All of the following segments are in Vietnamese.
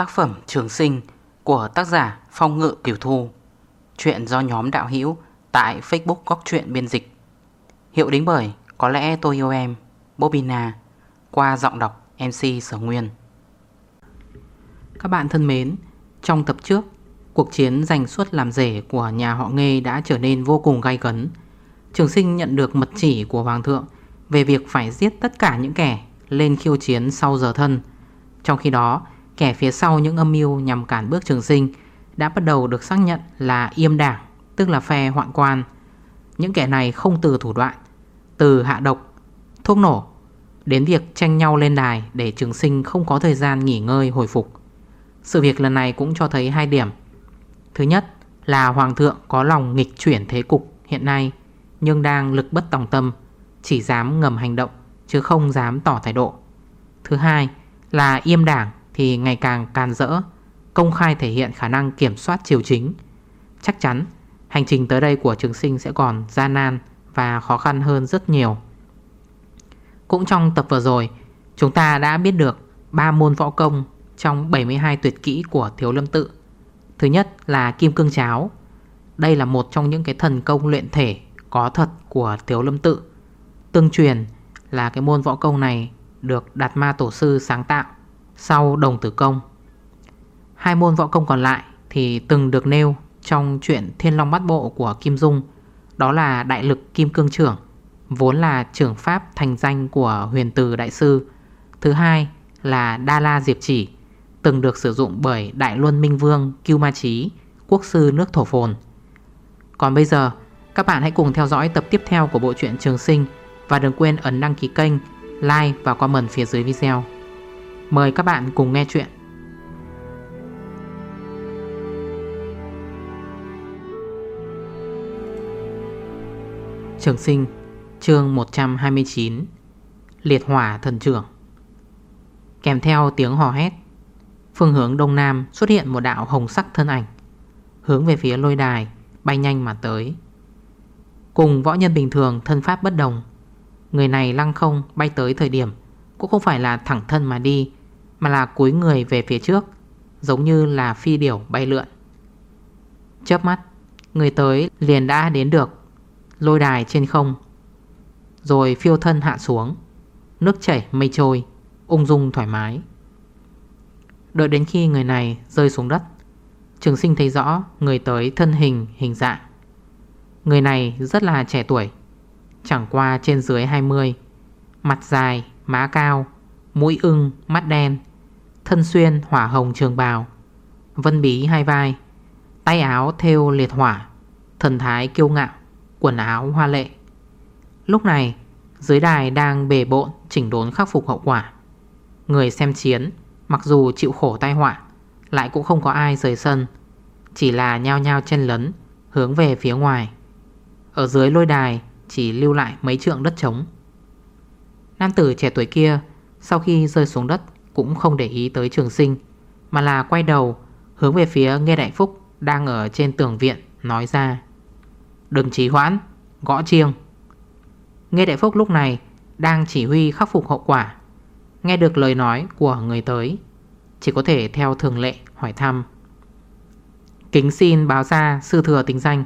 Tác phẩm Trường Sinh của tác giả Phong Ngự Kiều Thu. Chuyện do nhóm đạo hữu tại Facebook Góc Chuyện Biên Dịch. Hiệu đính bởi Có lẽ tôi yêu em, Bobina, Qua giọng đọc MC Sở Nguyên. Các bạn thân mến, Trong tập trước, Cuộc chiến giành suất làm rể của nhà họ Nghê đã trở nên vô cùng gay cấn Trường sinh nhận được mật chỉ của Hoàng thượng Về việc phải giết tất cả những kẻ lên khiêu chiến sau giờ thân. Trong khi đó Kẻ phía sau những âm mưu nhằm cản bước trường sinh Đã bắt đầu được xác nhận là yêm đảng Tức là phe hoạn quan. Những kẻ này không từ thủ đoạn Từ hạ độc, thuốc nổ Đến việc tranh nhau lên đài Để trường sinh không có thời gian nghỉ ngơi hồi phục. Sự việc lần này cũng cho thấy hai điểm. Thứ nhất là Hoàng thượng có lòng nghịch chuyển thế cục hiện nay Nhưng đang lực bất tòng tâm Chỉ dám ngầm hành động Chứ không dám tỏ thái độ. Thứ hai là yêm đảng thì ngày càng can rỡ Công khai thể hiện khả năng kiểm soát triều chính. Chắc chắn, hành trình tới đây của trường sinh sẽ còn gian nan và khó khăn hơn rất nhiều. Cũng trong tập vừa rồi, Chúng ta đã biết được 3 môn võ công trong 72 tuyệt kỹ của Thiếu Lâm Tự. Thứ nhất là Kim Cương Cháo. Đây là một trong những cái thần công luyện thể có thật của Thiếu Lâm Tự. Tương truyền là cái môn võ công này được Đạt Ma Tổ Sư sáng tạo sau đồng tử công. Hai môn võ công còn lại thì từng được nêu trong chuyện Thiên Long Bát Bộ của Kim Dung Đó là Đại lực Kim Cương Trưởng Vốn là trưởng pháp thành danh của huyền từ đại sư. Thứ hai là Đa La Diệp Chỉ Từng được sử dụng bởi Đại Luân Minh Vương Kiêu Ma Chí Quốc sư nước Thổ Phồn. Còn bây giờ các bạn hãy cùng theo dõi tập tiếp theo của bộ truyện Trường Sinh Và đừng quên ấn đăng ký kênh, like và comment phía dưới video. Mời các bạn cùng nghe chuyện. Trường sinh, chương 129 Liệt hỏa thần trưởng. Kèm theo tiếng hò hét, Phương hướng đông nam xuất hiện một đạo hồng sắc thân ảnh, Hướng về phía lôi đài Bay nhanh mà tới. Cùng võ nhân bình thường thân pháp bất đồng, Người này lăng không bay tới thời điểm Cũng không phải là thẳng thân mà đi mà là cúi người về phía trước Giống như là phi điểu bay lượn. Chớp mắt Người tới liền đã đến được Lôi đài trên không Rồi phiêu thân hạ xuống Nước chảy mây trôi Ung dung thoải mái. Đợi đến khi người này rơi xuống đất Trường sinh thấy rõ Người tới thân hình hình dạng. Người này rất là trẻ tuổi Chẳng qua trên dưới 20 Mặt dài, má cao Mũi ưng, mắt đen Thân xuyên hỏa hồng trường bào. Vân bí hai vai, Tay áo theo liệt hỏa, Thần thái kiêu ngạo, Quần áo hoa lệ. Lúc này, dưới đài đang bề bộn Chỉnh đốn khắc phục hậu quả. Người xem chiến, Mặc dù chịu khổ tai họa, Lại cũng không có ai rời sân, Chỉ là nhao nhao chen lấn, Hướng về phía ngoài. Ở dưới lôi đài, Chỉ lưu lại mấy trượng đất trống. Nam tử trẻ tuổi kia, Sau khi rơi xuống đất cũng không để ý tới trường sinh, Mà là quay đầu, Hướng về phía Nghe Đại Phúc Đang ở trên tường viện, Nói ra. Đừng trì hoãn, Gõ chiêng. Nghe Đại Phúc lúc này Đang chỉ huy khắc phục hậu quả, Nghe được lời nói của người tới, Chỉ có thể theo thường lệ hỏi thăm. Kính xin báo ra sư thừa tính danh.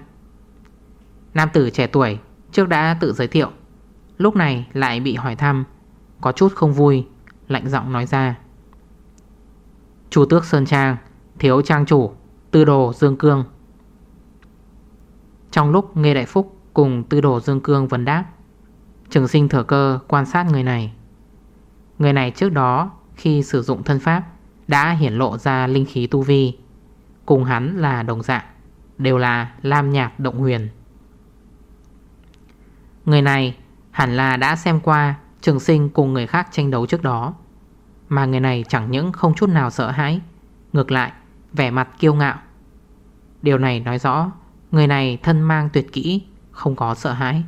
Nam tử trẻ tuổi Trước đã tự giới thiệu, Lúc này lại bị hỏi thăm, Có chút không vui, Lạnh giọng nói ra. Chủ tước Sơn Trang, Thiếu trang chủ, Tư đồ Dương Cương. Trong lúc nghe Đại Phúc Cùng tư đồ Dương Cương vấn đáp, Trường sinh thừa cơ quan sát người này. Người này trước đó Khi sử dụng thân pháp Đã hiển lộ ra linh khí tu vi, Cùng hắn là đồng dạng, Đều là Lam Nhạc Động Huyền. Người này hẳn là đã xem qua Trường sinh cùng người khác tranh đấu trước đó. Mà người này chẳng những không chút nào sợ hãi. Ngược lại, vẻ mặt kiêu ngạo. Điều này nói rõ, Người này thân mang tuyệt kỹ, Không có sợ hãi.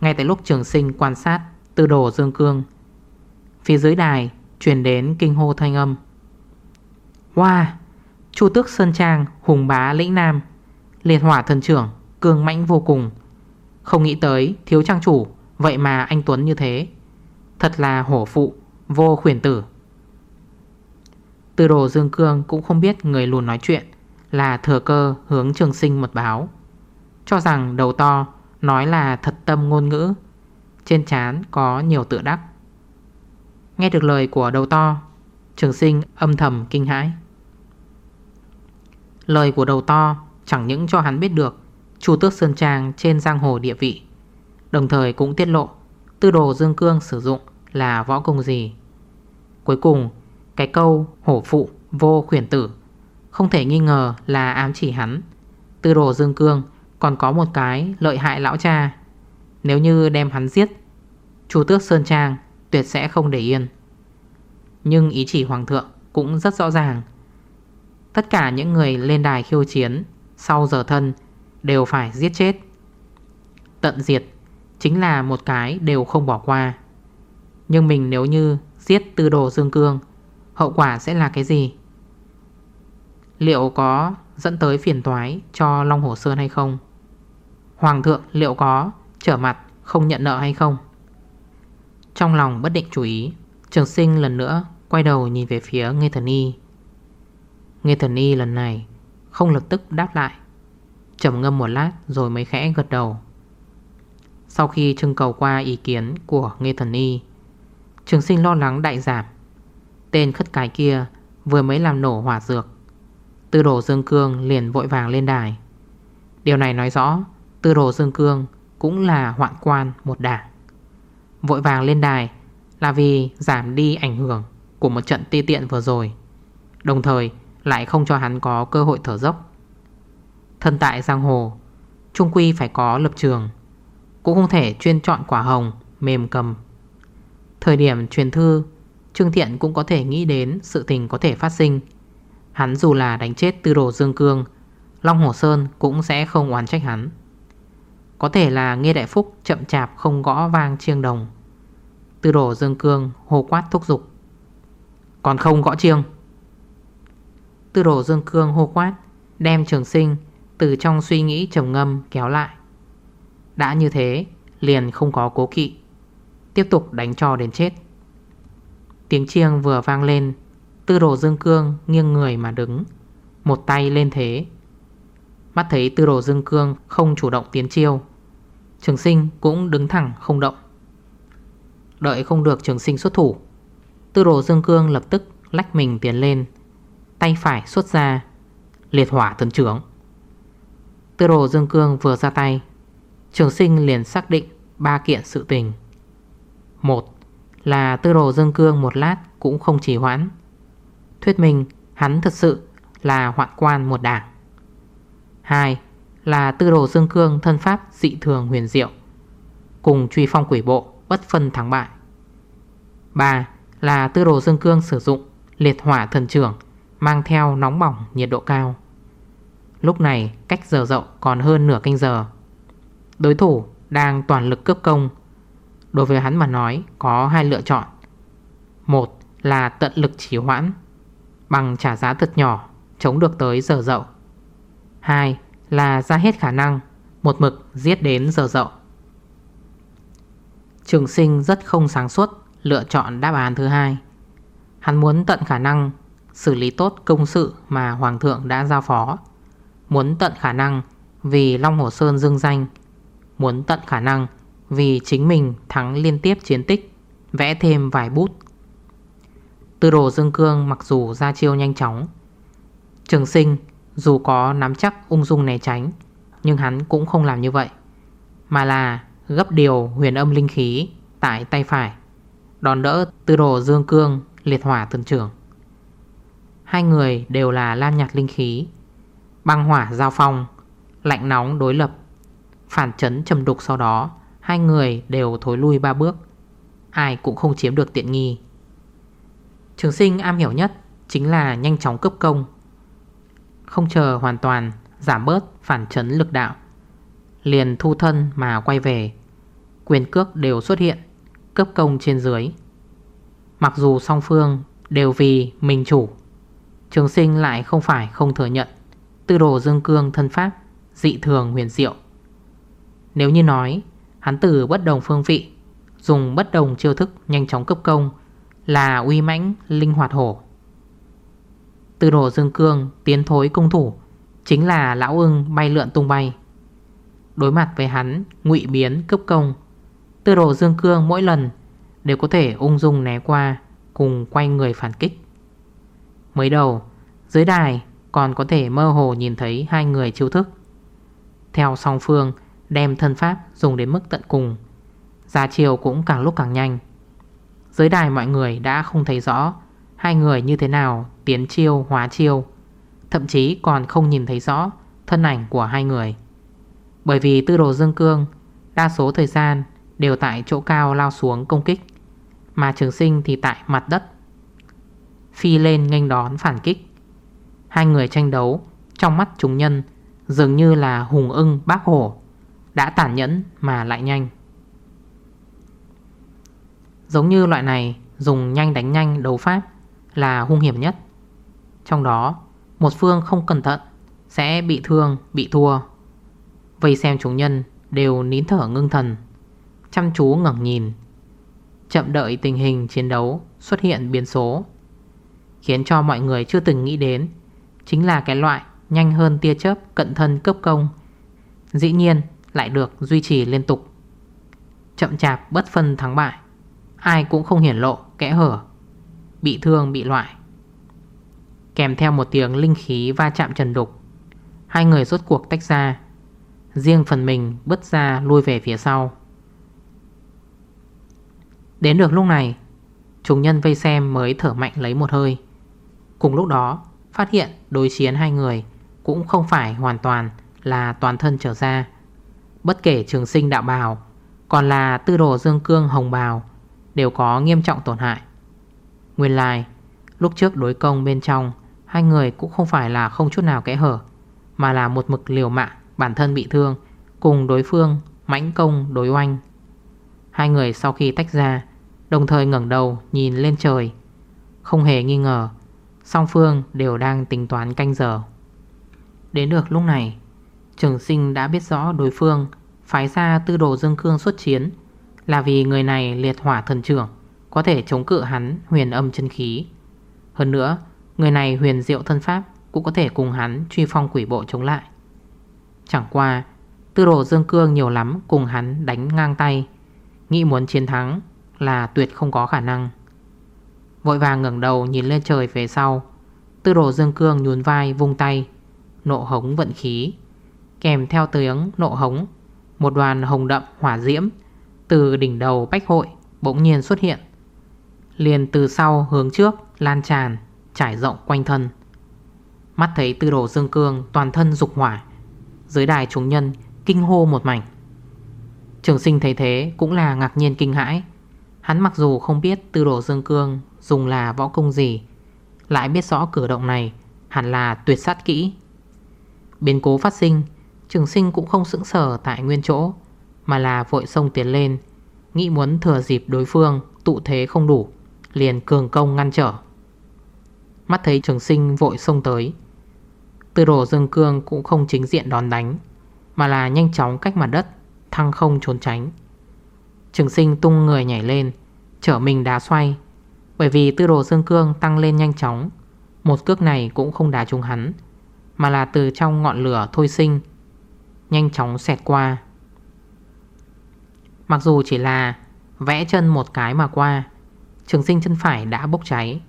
Ngay tại lúc trường sinh quan sát Tư đồ Dương Cương, Phía dưới đài truyền đến kinh hô thanh âm. Wow Chu tước Sơn Trang, Hùng bá lĩnh nam Liệt hỏa thần trưởng, Cương mãnh vô cùng. Không nghĩ tới thiếu trang chủ, Vậy mà anh Tuấn như thế. Thật là hổ phụ. Vô khuyển tử. Tư đồ Dương Cương cũng không biết người lùn nói chuyện Là thừa cơ hướng trường sinh một báo. Cho rằng đầu to, Nói là thật tâm ngôn ngữ, Trên chán có nhiều tự đắc. Nghe được lời của đầu to, Trường sinh âm thầm kinh hãi. Lời của đầu to chẳng những cho hắn biết được Chu tước Sơn Trang trên giang hồ địa vị, Đồng thời cũng tiết lộ Tư đồ Dương Cương sử dụng là võ công gì. Cuối cùng, Cái câu hổ phụ vô khuyển tử Không thể nghi ngờ là ám chỉ hắn. Tư đồ Dương Cương Còn có một cái lợi hại lão cha. Nếu như đem hắn giết Chú tước Sơn Trang tuyệt sẽ không để yên. Nhưng ý chỉ Hoàng thượng cũng rất rõ ràng. Tất cả những người lên đài khiêu chiến Sau giờ thân Đều phải giết chết. Tận diệt Chính là một cái đều không bỏ qua. Nhưng mình nếu như Giết tư đồ Dương Cương, Hậu quả sẽ là cái gì? Liệu có dẫn tới phiền toái Cho Long Hồ Sơn hay không? Hoàng thượng liệu có Trở mặt không nhận nợ hay không? Trong lòng bất định chú ý, Trường sinh lần nữa Quay đầu nhìn về phía Nghê Thần Y Nghê Thần Y lần này Không lập tức đáp lại, trầm ngâm một lát rồi mới khẽ gật đầu. Sau khi trưng cầu qua ý kiến của Nghê Thần Y Trường sinh lo lắng đại giảm. Tên khất cái kia vừa mới làm nổ hỏa dược. Tư đồ Dương Cương liền vội vàng lên đài. Điều này nói rõ, Tư đồ Dương Cương cũng là hoạn quan một đảng. Vội vàng lên đài là vì giảm đi ảnh hưởng của một trận ti tiện vừa rồi. Đồng thời lại không cho hắn có cơ hội thở dốc. Thân tại giang hồ, Trung quy phải có lập trường. Cũng không thể chuyên chọn quả hồng Mềm cầm Thời điểm truyền thư, Trương Thiện cũng có thể nghĩ đến sự tình có thể phát sinh. Hắn dù là đánh chết tư đồ Dương Cương, Long Hồ Sơn cũng sẽ không oán trách hắn. Có thể là Nghe Đại Phúc chậm chạp không gõ vang chiêng đồng. Tư đồ Dương Cương hô quát thúc dục Còn không gõ chiêng? Tư đồ Dương Cương hô quát, Đem trường sinh từ trong suy nghĩ trầm ngâm kéo lại. Đã như thế, Liền không có cố kỵ. Tiếp tục đánh cho đến chết. Tiếng chiêng vừa vang lên, Tư đồ dương cương nghiêng người mà đứng, Một tay lên thế. Mắt thấy tư đồ dương cương không chủ động tiến chiêu, Trường sinh cũng đứng thẳng không động. Đợi không được trường sinh xuất thủ, Tư đồ dương cương lập tức lách mình tiến lên, Tay phải xuất ra, Liệt hỏa thần trưởng. Tư đồ Dương Cương vừa ra tay, Trường sinh liền xác định ba kiện sự tình. Một là tư đồ Dương Cương một lát cũng không chỉ hoãn. Thuyết minh hắn thật sự là hoạn quan một đảng. Hai là tư đồ Dương Cương thân pháp dị thường huyền diệu, Cùng truy phong quỷ bộ bất phân thắng bại. Ba là tư đồ Dương Cương sử dụng liệt hỏa thần trưởng, Mang theo nóng bỏng nhiệt độ cao. Lúc này cách giờ rộng còn hơn nửa canh giờ. Đối thủ đang toàn lực cướp công Đối với hắn mà nói, có hai lựa chọn. Một là tận lực trì hoãn, Bằng trả giá thật nhỏ, Chống được tới giờ dậu. Hai là ra hết khả năng, Một mực giết đến giờ dậu. Trường sinh rất không sáng suốt, Lựa chọn đáp án thứ hai. Hắn muốn tận khả năng Xử lý tốt công sự mà Hoàng thượng đã giao phó. Muốn tận khả năng Vì Long Hồ Sơn dương danh. Muốn tận khả năng vì chính mình thắng liên tiếp chiến tích, Vẽ thêm vài bút. Tư đồ Dương Cương mặc dù ra chiêu nhanh chóng, Trường sinh dù có nắm chắc ung dung né tránh, Nhưng hắn cũng không làm như vậy, Mà là gấp điều huyền âm linh khí Tại tay phải Đòn đỡ tư đồ Dương Cương liệt hỏa thần trưởng Hai người đều là lam nhạt linh khí, Băng hỏa giao phong, Lạnh nóng đối lập, Phản chấn trầm đục sau đó. Hai người đều thối lui ba bước. Ai cũng không chiếm được tiện nghi. Trường sinh am hiểu nhất Chính là nhanh chóng cấp công. Không chờ hoàn toàn Giảm bớt phản chấn lực đạo, Liền thu thân mà quay về. Quyền cước đều xuất hiện Cấp công trên dưới. Mặc dù song phương đều vì mình chủ, Trường sinh lại không phải không thừa nhận Tư đồ dương cương thân pháp Dị thường huyền diệu. Nếu như nói Hắn từ bất đồng phương vị, Dùng bất đồng chiêu thức nhanh chóng cấp công, Là uy mãnh, linh hoạt hổ. Tư đồ dương cương tiến thối công thủ, Chính là lão ưng bay lượn tung bay. Đối mặt với hắn, ngụy biến cấp công Tư đồ dương cương mỗi lần Đều có thể ung dung né qua, Cùng quay người phản kích. Mới đầu, Dưới đài còn có thể mơ hồ nhìn thấy Hai người chiêu thức. Theo song phương đem thân pháp Dùng đến mức tận cùng. Già chiều cũng càng lúc càng nhanh. Dưới đài mọi người đã không thấy rõ Hai người như thế nào, tiến chiêu, hóa chiêu. Thậm chí còn không nhìn thấy rõ Thân ảnh của hai người. Bởi vì tư đồ dương cương, Đa số thời gian đều tại chỗ cao lao xuống công kích, Mà trường sinh thì tại mặt đất. Phi lên nghênh đón phản kích. Hai người tranh đấu, Trong mắt chúng nhân Dường như là hùng ưng bác hổ. Đã tản nhẫn mà lại nhanh. Giống như loại này Dùng nhanh đánh nhanh đấu pháp Là hung hiểm nhất. Trong đó một phương không cẩn thận Sẽ bị thương, bị thua. Vây xem chúng nhân đều nín thở ngưng thần Chăm chú ngẩn nhìn Chậm đợi tình hình chiến đấu xuất hiện biến số Khiến cho mọi người chưa từng nghĩ đến Chính là cái loại nhanh hơn tia chớp cận thân cấp công. Dĩ nhiên lại được duy trì liên tục. Chậm chạp bất phân thắng bại, Ai cũng không hiển lộ, kẽ hở, Bị thương, bị loại. Kèm theo một tiếng linh khí va chạm trần đục, Hai người rốt cuộc tách ra. Riêng phần mình bứt ra lui về phía sau. Đến được lúc này, Chúng nhân vây xem mới thở mạnh lấy một hơi. Cùng lúc đó, Phát hiện đối chiến hai người Cũng không phải hoàn toàn là toàn thân trở ra. Bất kể trường sinh đạo bào, Còn là tư đồ dương cương hồng bào, Đều có nghiêm trọng tổn hại. Nguyên lai, Lúc trước đối công bên trong, Hai người cũng không phải là không chút nào kẽ hở, Mà là một mực liều mạng, Bản thân bị thương, Cùng đối phương mãnh công đối oanh. Hai người sau khi tách ra, Đồng thời ngẩn đầu nhìn lên trời. Không hề nghi ngờ, Song phương đều đang tính toán canh giờ. Đến được lúc này Trường sinh đã biết rõ đối phương, Phái ra tư đồ dương cương xuất chiến, Là vì người này liệt hỏa thần trưởng, Có thể chống cự hắn huyền âm chân khí. Hơn nữa, Người này huyền diệu thân pháp Cũng có thể cùng hắn truy phong quỷ bộ chống lại. Chẳng qua, Tư đồ Dương Cương nhiều lắm cùng hắn đánh ngang tay, Nghĩ muốn chiến thắng là tuyệt không có khả năng. Vội vàng ngẩng đầu nhìn lên trời về sau, Tư đồ Dương Cương nhún vai vung tay, Nộ hống vận khí. Kèm theo tiếng nộ hống, Một đoàn hồng đậm hỏa diễm Từ đỉnh đầu bách hội Bỗng nhiên xuất hiện. Liền từ sau hướng trước lan tràn, Trải rộng quanh thân. Mắt thấy tư đồ dương cương toàn thân dục hỏa, Dưới đài chúng nhân kinh hô một mảnh. Trường sinh thấy thế cũng là ngạc nhiên kinh hãi. Hắn mặc dù không biết tư đồ dương cương dùng là võ công gì, Lại biết rõ cử động này hẳn là tuyệt sát kỹ. Biến cố phát sinh Trường sinh cũng không sững sở tại nguyên chỗ, Mà là vội sông tiến lên, Nghĩ muốn thừa dịp đối phương tụ thế không đủ, Liền cường công ngăn trở. Mắt thấy trường sinh vội sông tới, Tư đồ Dương Cương cũng không chính diện đón đánh, Mà là nhanh chóng cách mặt đất, Thăng không trốn tránh. Trường sinh tung người nhảy lên, Chở mình đá xoay, Bởi vì tư đồ Dương Cương tăng lên nhanh chóng, Một cước này cũng không đá trúng hắn, Mà là từ trong ngọn lửa thôi sinh Nhanh chóng xẹt qua. Mặc dù chỉ là vẽ chân một cái mà qua, Trường sinh chân phải đã bốc cháy.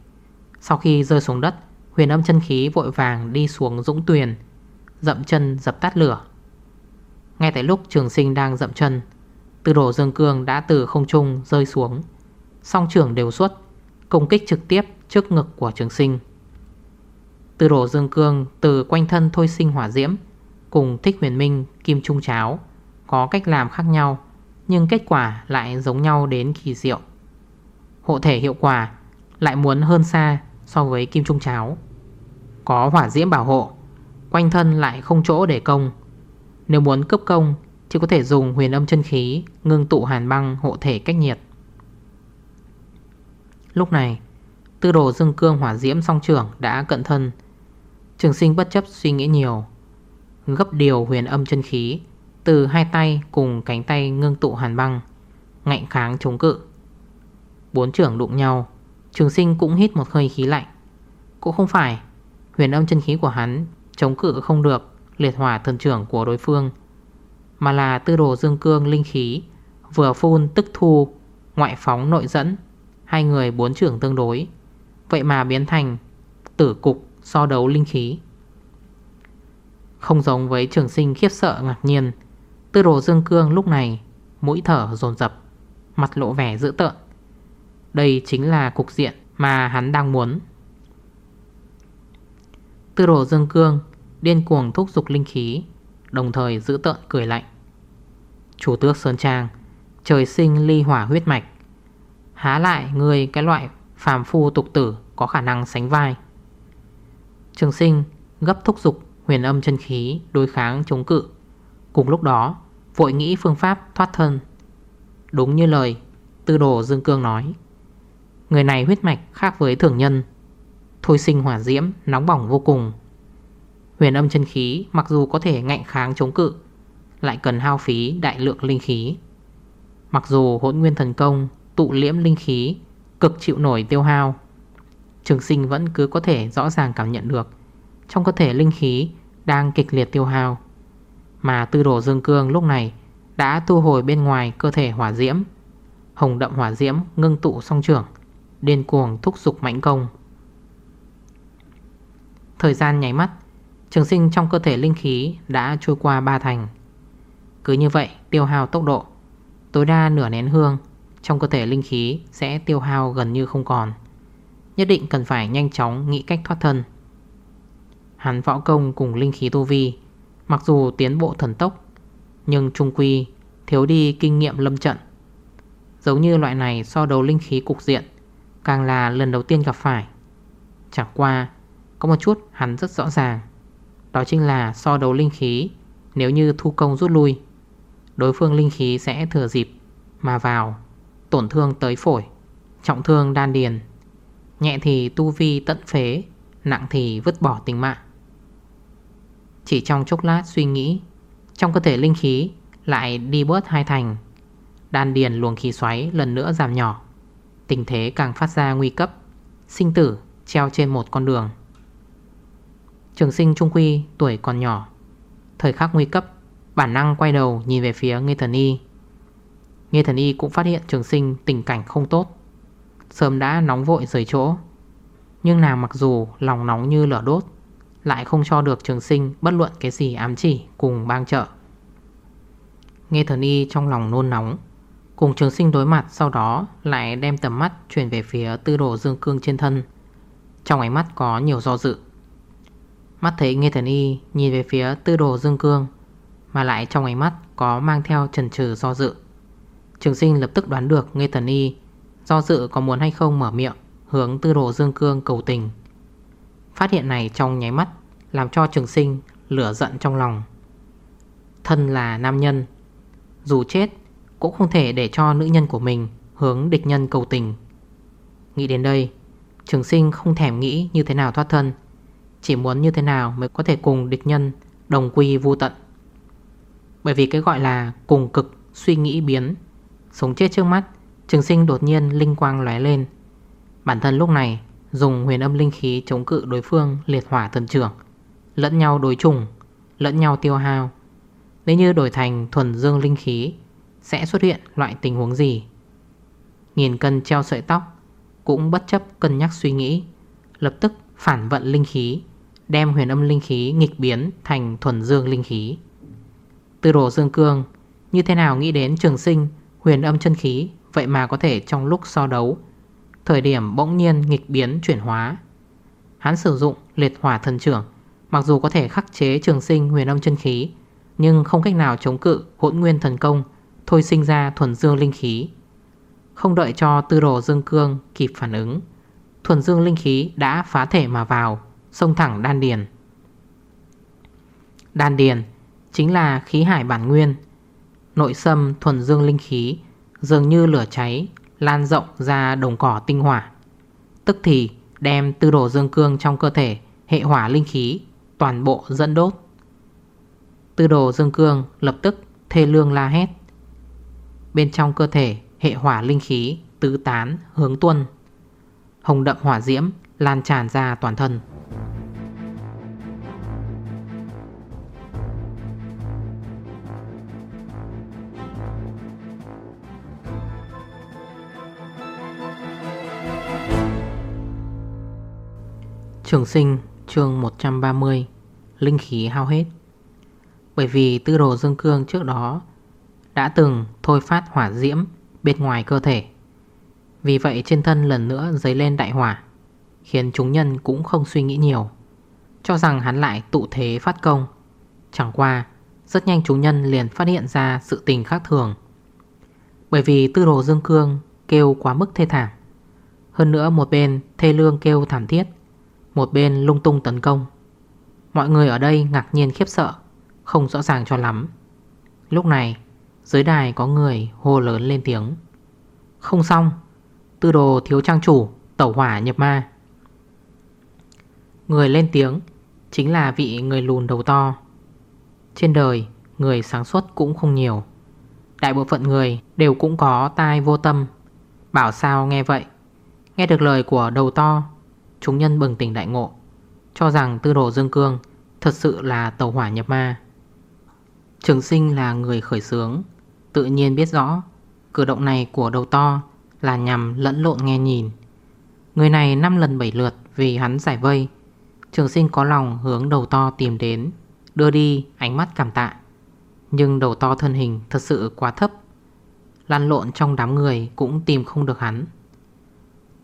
Sau khi rơi xuống đất, Huyền âm chân khí vội vàng đi xuống dũng tuyền, Dậm chân dập tắt lửa. Ngay tại lúc trường sinh đang dậm chân Từ đổ dương cương đã từ không trung rơi xuống. Song trưởng đều xuất, Công kích trực tiếp trước ngực của trường sinh. Từ đổ dương cương từ quanh thân thôi sinh hỏa diễm Cùng thích huyền minh, kim trung cháo, Có cách làm khác nhau, Nhưng kết quả lại giống nhau đến kỳ diệu. Hộ thể hiệu quả lại muốn hơn xa so với kim trung cháo. Có hỏa diễm bảo hộ, Quanh thân lại không chỗ để công. Nếu muốn cấp công Chỉ có thể dùng huyền âm chân khí Ngưng tụ hàn băng hộ thể cách nhiệt. Lúc này, Tư đồ dương cương hỏa diễm song trưởng đã cận thân. Trường sinh bất chấp suy nghĩ nhiều Gấp điều huyền âm chân khí, Từ hai tay cùng cánh tay ngưng tụ hàn băng, Ngạnh kháng chống cự. Bốn trưởng đụng nhau, Trường sinh cũng hít một hơi khí lạnh. Cũng không phải, Huyền âm chân khí của hắn Chống cự không được liệt hỏa thần trưởng của đối phương, Mà là tư đồ dương cương linh khí Vừa phun tức thu, Ngoại phóng nội dẫn, Hai người bốn trưởng tương đối. Vậy mà biến thành tử cục so đấu linh khí. Không giống với trường sinh khiếp sợ ngạc nhiên. Tư đồ dương cương lúc này, Mũi thở dồn dập, Mặt lộ vẻ dữ tợn. Đây chính là cục diện mà hắn đang muốn. Tư đồ dương cương Điên cuồng thúc dục linh khí, Đồng thời giữ tợn cười lạnh. Chủ tước Sơn Trang, Trời sinh ly hỏa huyết mạch. Há lại người cái loại phàm phu tục tử Có khả năng sánh vai. Trường sinh gấp thúc dục huyền âm chân khí đối kháng chống cự. Cùng lúc đó, vội nghĩ phương pháp thoát thân. Đúng như lời, tư đồ Dương Cương nói, Người này huyết mạch khác với thường nhân, Thôi sinh hỏa diễm nóng bỏng vô cùng. Huyền âm chân khí mặc dù có thể ngạnh kháng chống cự, Lại cần hao phí đại lượng linh khí. Mặc dù hỗn nguyên thần công tụ liễm linh khí Cực chịu nổi tiêu hao, Trường sinh vẫn cứ có thể rõ ràng cảm nhận được. Trong cơ thể linh khí đang kịch liệt tiêu hao. Mà tư đồ dương cương lúc này đã thu hồi bên ngoài cơ thể hỏa diễm. Hồng đậm hỏa diễm ngưng tụ song trưởng, Điên cuồng thúc dục mãnh công. Thời gian nháy mắt, Trường sinh trong cơ thể linh khí đã trôi qua ba thành. Cứ như vậy tiêu hao tốc độ, Tối đa nửa nén hương Trong cơ thể linh khí sẽ tiêu hao gần như không còn. Nhất định cần phải nhanh chóng nghĩ cách thoát thân. Hắn võ công cùng linh khí tu vi. Mặc dù tiến bộ thần tốc, Nhưng trung quy thiếu đi kinh nghiệm lâm trận. Giống như loại này so đấu linh khí cục diện, Càng là lần đầu tiên gặp phải. Chẳng qua, Có một chút hắn rất rõ ràng. Đó chính là so đấu linh khí, Nếu như thu công rút lui, Đối phương linh khí sẽ thừa dịp Mà vào, Tổn thương tới phổi, Trọng thương đan điền. Nhẹ thì tu vi tận phế, Nặng thì vứt bỏ tính mạng. Chỉ trong chốc lát suy nghĩ, Trong cơ thể linh khí Lại đi bớt hai thành. Đan điền luồng khí xoáy lần nữa giảm nhỏ. Tình thế càng phát ra nguy cấp. Sinh tử treo trên một con đường. Trường sinh Trung Quy tuổi còn nhỏ. Thời khắc nguy cấp, Bản năng quay đầu nhìn về phía Nghê Thần Y. Nghê Thần Y cũng phát hiện trường sinh tình cảnh không tốt. Sớm đã nóng vội rời chỗ. Nhưng nàng mặc dù lòng nóng như lửa đốt lại không cho được trường sinh bất luận cái gì ám chỉ cùng bang trợ. Nghe thần y trong lòng nôn nóng, Cùng trường sinh đối mặt sau đó lại đem tầm mắt chuyển về phía tư đồ dương cương trên thân. Trong ánh mắt có nhiều do dự. Mắt thấy Nghe Thần Y nhìn về phía tư đồ dương cương, Mà lại trong ánh mắt có mang theo trần trừ do dự. Trường sinh lập tức đoán được Nghe Thần Y Do dự có muốn hay không mở miệng Hướng tư đồ dương cương cầu tình. Phát hiện này trong nháy mắt, Làm cho trường sinh lửa giận trong lòng. Thân là nam nhân, Dù chết cũng không thể để cho nữ nhân của mình Hướng địch nhân cầu tình. Nghĩ đến đây, Trường sinh không thèm nghĩ như thế nào thoát thân, Chỉ muốn như thế nào mới có thể cùng địch nhân Đồng quy vô tận. Bởi vì cái gọi là cùng cực Suy nghĩ biến, Sống chết trước mắt, Trường sinh đột nhiên linh quang lóe lên. Bản thân lúc này Dùng huyền âm linh khí chống cự đối phương, Liệt hỏa thần trưởng, Lẫn nhau đối trùng Lẫn nhau tiêu hao. Nếu như đổi thành thuần dương linh khí, sẽ xuất hiện loại tình huống gì? Nghìn cân treo sợi tóc Cũng bất chấp cân nhắc suy nghĩ, Lập tức phản vận linh khí, Đem huyền âm linh khí nghịch biến Thành thuần dương linh khí. Từ đồ dương cương, Như thế nào nghĩ đến trường sinh, Huyền âm chân khí, Vậy mà có thể trong lúc so đấu Thời điểm bỗng nhiên nghịch biến chuyển hóa. Hắn sử dụng liệt hỏa thần trưởng, Mặc dù có thể khắc chế trường sinh huyền âm chân khí, Nhưng không cách nào chống cự hỗn nguyên thần công, Thôi sinh ra thuần dương linh khí. Không đợi cho tư đồ dương cương kịp phản ứng, Thuần dương linh khí đã phá thể mà vào, Xông thẳng đan điền. Đan điền Chính là khí hải bản nguyên. Nội sâm thuần dương linh khí Dường như lửa cháy Lan rộng ra đồng cỏ tinh hỏa, Tức thì đem tư đồ dương cương trong cơ thể, Hệ hỏa linh khí, Toàn bộ dẫn đốt. Tư đồ dương cương lập tức thê lương la hét. Bên trong cơ thể, hệ hỏa linh khí tứ tán hướng tuân. Hồng đậm hỏa diễm lan tràn ra toàn thân. Trường sinh, chương 130 Linh khí hao hết. Bởi vì tư đồ dương cương trước đó Đã từng thôi phát hỏa diễm Bên ngoài cơ thể. Vì vậy trên thân lần nữa dấy lên đại hỏa, Khiến chúng nhân cũng không suy nghĩ nhiều, Cho rằng hắn lại tụ thế phát công. Chẳng qua, Rất nhanh chúng nhân liền phát hiện ra sự tình khác thường. Bởi vì tư đồ dương cương Kêu quá mức thê thảm, Hơn nữa một bên thê lương kêu thảm thiết một bên lung tung tấn công. Mọi người ở đây ngạc nhiên khiếp sợ, Không rõ ràng cho lắm. Lúc này, Dưới đài có người hô lớn lên tiếng. Không xong, Tư đồ thiếu trang chủ, Tẩu hỏa nhập ma. Người lên tiếng Chính là vị người lùn đầu to. Trên đời, Người sáng suốt cũng không nhiều. Đại bộ phận người đều cũng có tai vô tâm. Bảo sao nghe vậy? Nghe được lời của đầu to Chúng nhân bừng tỉnh đại ngộ, Cho rằng tư đồ dương cương Thật sự là tàu hỏa nhập ma. Trường sinh là người khởi sướng Tự nhiên biết rõ, Cử động này của đầu to Là nhằm lẫn lộn nghe nhìn. Người này 5 lần 7 lượt Vì hắn giải vây, Trường sinh có lòng hướng đầu to tìm đến, Đưa đi ánh mắt cảm tạ. Nhưng đầu to thân hình thật sự quá thấp, Lăn lộn trong đám người cũng tìm không được hắn.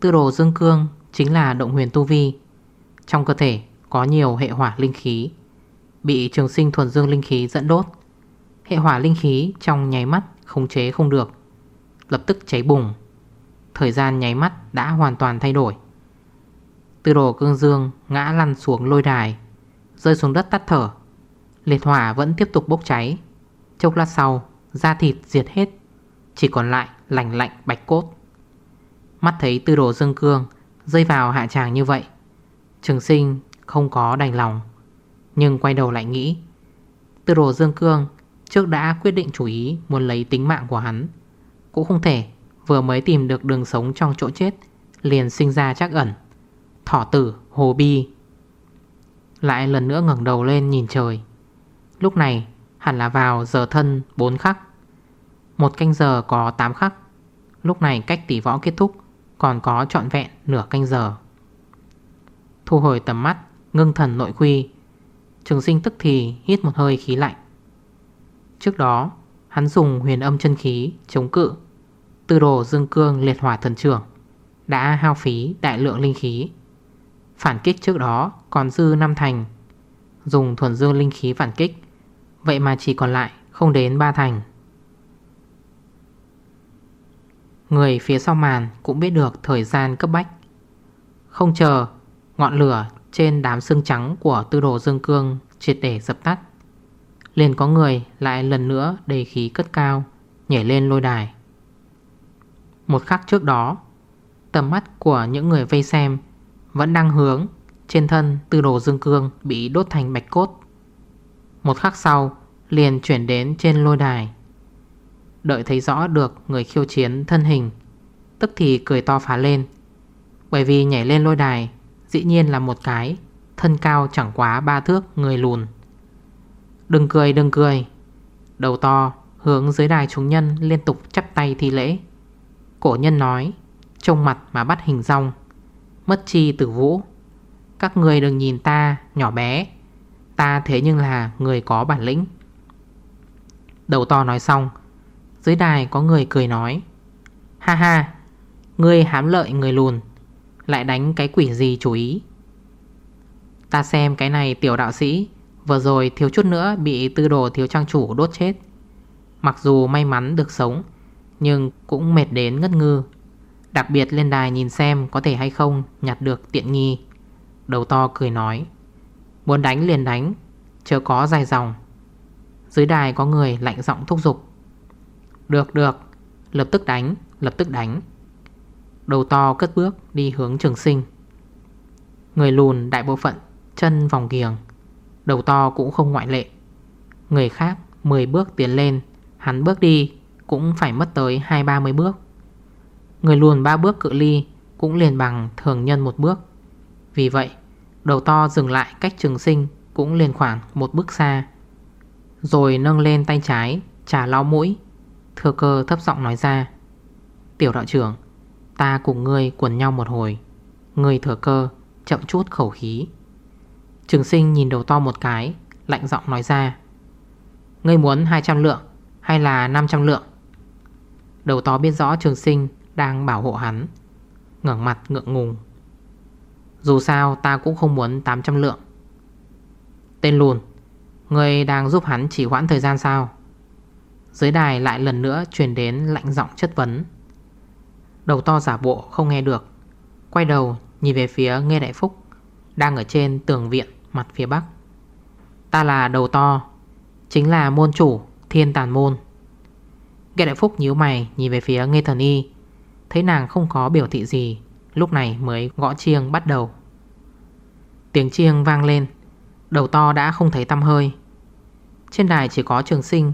Tư đồ dương cương chính là động huyền tu vi. Trong cơ thể có nhiều hệ hỏa linh khí, Bị trường sinh thuần dương linh khí dẫn đốt. Hệ hỏa linh khí trong nháy mắt khống chế không được, Lập tức cháy bùng. Thời gian nháy mắt đã hoàn toàn thay đổi. Tư đồ cương dương ngã lăn xuống lôi đài, Rơi xuống đất tắt thở. Liệt hỏa vẫn tiếp tục bốc cháy. Chốc lát sau, Da thịt diệt hết, Chỉ còn lại lành lạnh bạch cốt. Mắt thấy tư đồ dương cương Rơi vào hạ tràng như vậy. Trường sinh không có đành lòng Nhưng quay đầu lại nghĩ Tư đồ dương cương Trước đã quyết định chủ ý Muốn lấy tính mạng của hắn Cũng không thể vừa mới tìm được đường sống trong chỗ chết Liền sinh ra chắc ẩn Thỏ tử, hồ bi. Lại lần nữa ngẩng đầu lên nhìn trời. Lúc này hẳn là vào giờ thân 4 khắc. Một canh giờ có 8 khắc. Lúc này cách tỷ võ kết thúc. Còn có trọn vẹn nửa canh giờ. Thu hồi tầm mắt, Ngưng thần nội quy. Trường sinh tức thì hít một hơi khí lạnh. Trước đó, Hắn dùng huyền âm chân khí chống cự. Tư đồ dương cương liệt hỏa thần trưởng Đã hao phí đại lượng linh khí. Phản kích trước đó còn dư năm thành. Dùng thuần dương linh khí phản kích, Vậy mà chỉ còn lại không đến ba thành. Người phía sau màn cũng biết được thời gian cấp bách. Không chờ, Ngọn lửa trên đám xương trắng của tư đồ dương cương triệt để dập tắt. Liền có người lại lần nữa đầy khí cất cao, Nhảy lên lôi đài. Một khắc trước đó, Tầm mắt của những người vây xem Vẫn đang hướng Trên thân tư đồ dương cương Bị đốt thành bạch cốt. Một khắc sau, liền chuyển đến trên lôi đài. Đợi thấy rõ được người khiêu chiến thân hình, Tức thì cười to phá lên. Bởi vì nhảy lên lôi đài, Dĩ nhiên là một cái, Thân cao chẳng quá ba thước, người lùn. Đừng cười đừng cười. Đầu to, hướng dưới đài chúng nhân Liên tục chắp tay thi lễ. Cổ nhân nói, Trông mặt mà bắt hình rong. Mất chi tử vũ. Các người đừng nhìn ta nhỏ bé. Ta thế nhưng là người có bản lĩnh. Đầu to nói xong dưới đài có người cười nói, Ha ha, Ngươi hám lợi người lùn, lại đánh cái quỷ gì chú ý? Ta xem cái này tiểu đạo sĩ, Vừa rồi thiếu chút nữa Bị tư đồ thiếu trang chủ đốt chết. Mặc dù may mắn được sống, Nhưng cũng mệt đến ngất ngư. Đặc biệt lên đài nhìn xem Có thể hay không nhặt được tiện nghi. Đầu to cười nói, Muốn đánh liền đánh Chờ có dài dòng. Dưới đài có người lạnh giọng thúc giục được được. Lập tức đánh, Lập tức đánh. Đầu to cất bước đi hướng trường sinh. Người lùn đại bộ phận, Chân vòng kiềng. Đầu to cũng không ngoại lệ. Người khác 10 bước tiến lên. Hắn bước đi cũng phải mất tới 2-30 bước. Người lùn 3 bước cự ly Cũng liền bằng thường nhân một bước. Vì vậy, Đầu to dừng lại cách trường sinh Cũng liền khoảng một bước xa. Rồi nâng lên tay trái, Trả lau mũi. Thừa cơ thấp giọng nói ra. Tiểu đạo trưởng, Ta cùng ngươi quần nhau một hồi. Ngươi thừa cơ, chậm chút khẩu khí. Trường sinh nhìn đầu to một cái, Lạnh giọng nói ra. Ngươi muốn 200 lượng, Hay là 500 lượng? Đầu to biết rõ trường sinh Đang bảo hộ hắn, ngẩng mặt ngượng ngùng. Dù sao ta cũng không muốn 800 lượng. Tên lùn, ngươi đang giúp hắn chỉ hoãn thời gian sao? Dưới đài lại lần nữa truyền đến lạnh giọng chất vấn. Đầu to giả bộ, không nghe được. Quay đầu, nhìn về phía Nghe Đại Phúc, Đang ở trên tường viện, mặt phía bắc. Ta là đầu to, Chính là môn chủ, thiên tàn môn. Nghe Đại Phúc nhíu mày, nhìn về phía Nghe Thần Y. Thấy nàng không có biểu thị gì, Lúc này mới gõ chiêng bắt đầu. Tiếng chiêng vang lên, Đầu to đã không thấy tăm hơi. Trên đài chỉ có trường sinh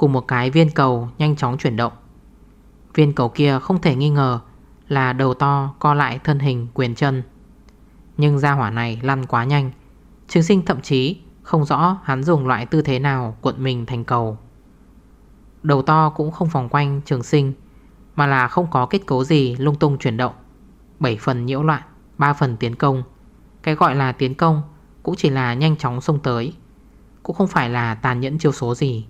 Cùng một cái viên cầu nhanh chóng chuyển động. Viên cầu kia không thể nghi ngờ Là đầu to co lại thân hình quyền chân. Nhưng ra hỏa này lăn quá nhanh, Trường sinh thậm chí không rõ hắn dùng loại tư thế nào cuộn mình thành cầu. Đầu to cũng không vòng quanh trường sinh, Mà là không có kết cấu gì lung tung chuyển động. 7 phần nhiễu loạn 3 phần tiến công. Cái gọi là tiến công Cũng chỉ là nhanh chóng xông tới, Cũng không phải là tàn nhẫn chiêu số gì.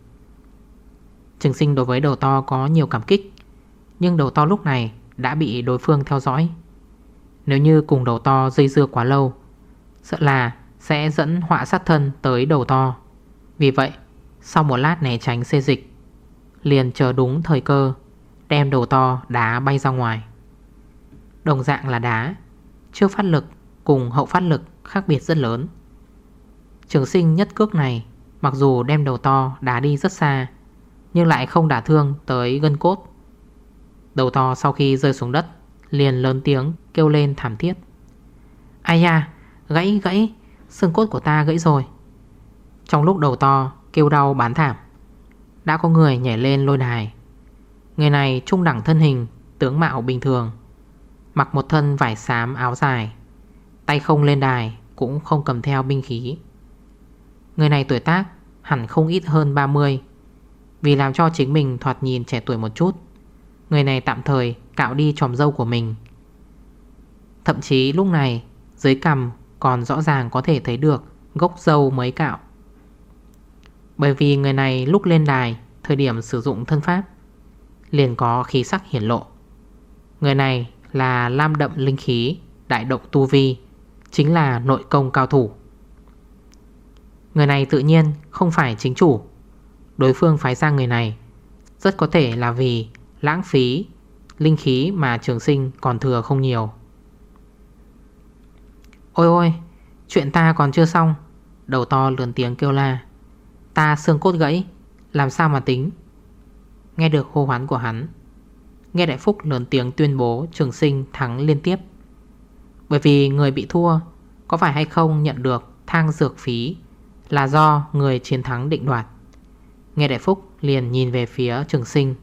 Trường sinh đối với đầu to có nhiều cảm kích. Nhưng đầu to lúc này Đã bị đối phương theo dõi. Nếu như cùng đầu to dây dưa quá lâu, Sợ là sẽ dẫn họa sát thân tới đầu to. Vì vậy, Sau một lát né tránh xê dịch, Liền chờ đúng thời cơ, Đem đầu to đá bay ra ngoài. Đồng dạng là đá Trước phát lực cùng hậu phát lực khác biệt rất lớn. Trường sinh nhất cước này, Mặc dù đem đầu to đá đi rất xa nhưng lại không đả thương tới gân cốt. Đầu to sau khi rơi xuống đất, Liền lớn tiếng kêu lên thảm thiết. Ai da, Gãy gãy, Xương cốt của ta gãy rồi. Trong lúc đầu to kêu đau bán thảm, Đã có người nhảy lên lôi đài. Người này trung đẳng thân hình, Tướng mạo bình thường, Mặc một thân vải xám áo dài, Tay không lên đài Cũng không cầm theo binh khí. Người này tuổi tác hẳn không ít hơn 30 vì làm cho chính mình thoạt nhìn trẻ tuổi một chút. Người này tạm thời cạo đi tròm dâu của mình. Thậm chí lúc này, Dưới cằm còn rõ ràng có thể thấy được Gốc dâu mới cạo. Bởi vì người này lúc lên đài, Thời điểm sử dụng thân pháp, Liền có khí sắc hiển lộ. Người này là lam đậm linh khí, Đại động tu vi, Chính là nội công cao thủ. Người này tự nhiên không phải chính chủ. Đối phương phái ra người này. Rất có thể là vì lãng phí Linh khí mà trường sinh còn thừa không nhiều. Ôi ôi, Chuyện ta còn chưa xong. Đầu to lườn tiếng kêu la. Ta xương cốt gãy, Làm sao mà tính? Nghe được hô hoán của hắn, Nghe Đại Phúc lớn tiếng tuyên bố trường sinh thắng liên tiếp. Bởi vì người bị thua, Có phải hay không nhận được thang dược phí Là do người chiến thắng định đoạt. Nghe Đại Phúc, liền nhìn về phía trường sinh.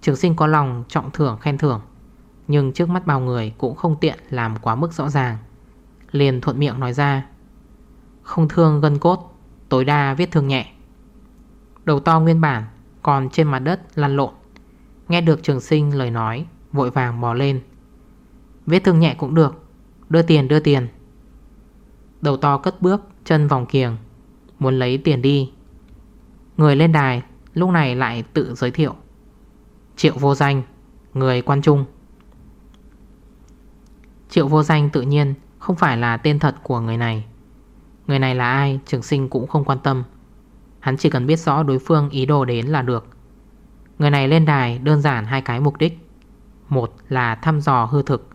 Trường sinh có lòng trọng thưởng, khen thưởng, Nhưng trước mắt bao người cũng không tiện làm quá mức rõ ràng. Liền thuận miệng nói ra, Không thương gân cốt, Tối đa viết thương nhẹ. Đầu to nguyên bản, Còn trên mặt đất lăn lộn. Nghe được trường sinh lời nói, Vội vàng bò lên. Vết thương nhẹ cũng được, Đưa tiền đưa tiền. Đầu to cất bước, chân vòng kiềng, Muốn lấy tiền đi. Người lên đài lúc này lại tự giới thiệu. Triệu vô danh, Người quan trung. Triệu vô danh tự nhiên Không phải là tên thật của người này. Người này là ai Trường sinh cũng không quan tâm. Hắn chỉ cần biết rõ đối phương ý đồ đến là được. Người này lên đài đơn giản hai cái mục đích. Một là thăm dò hư thực.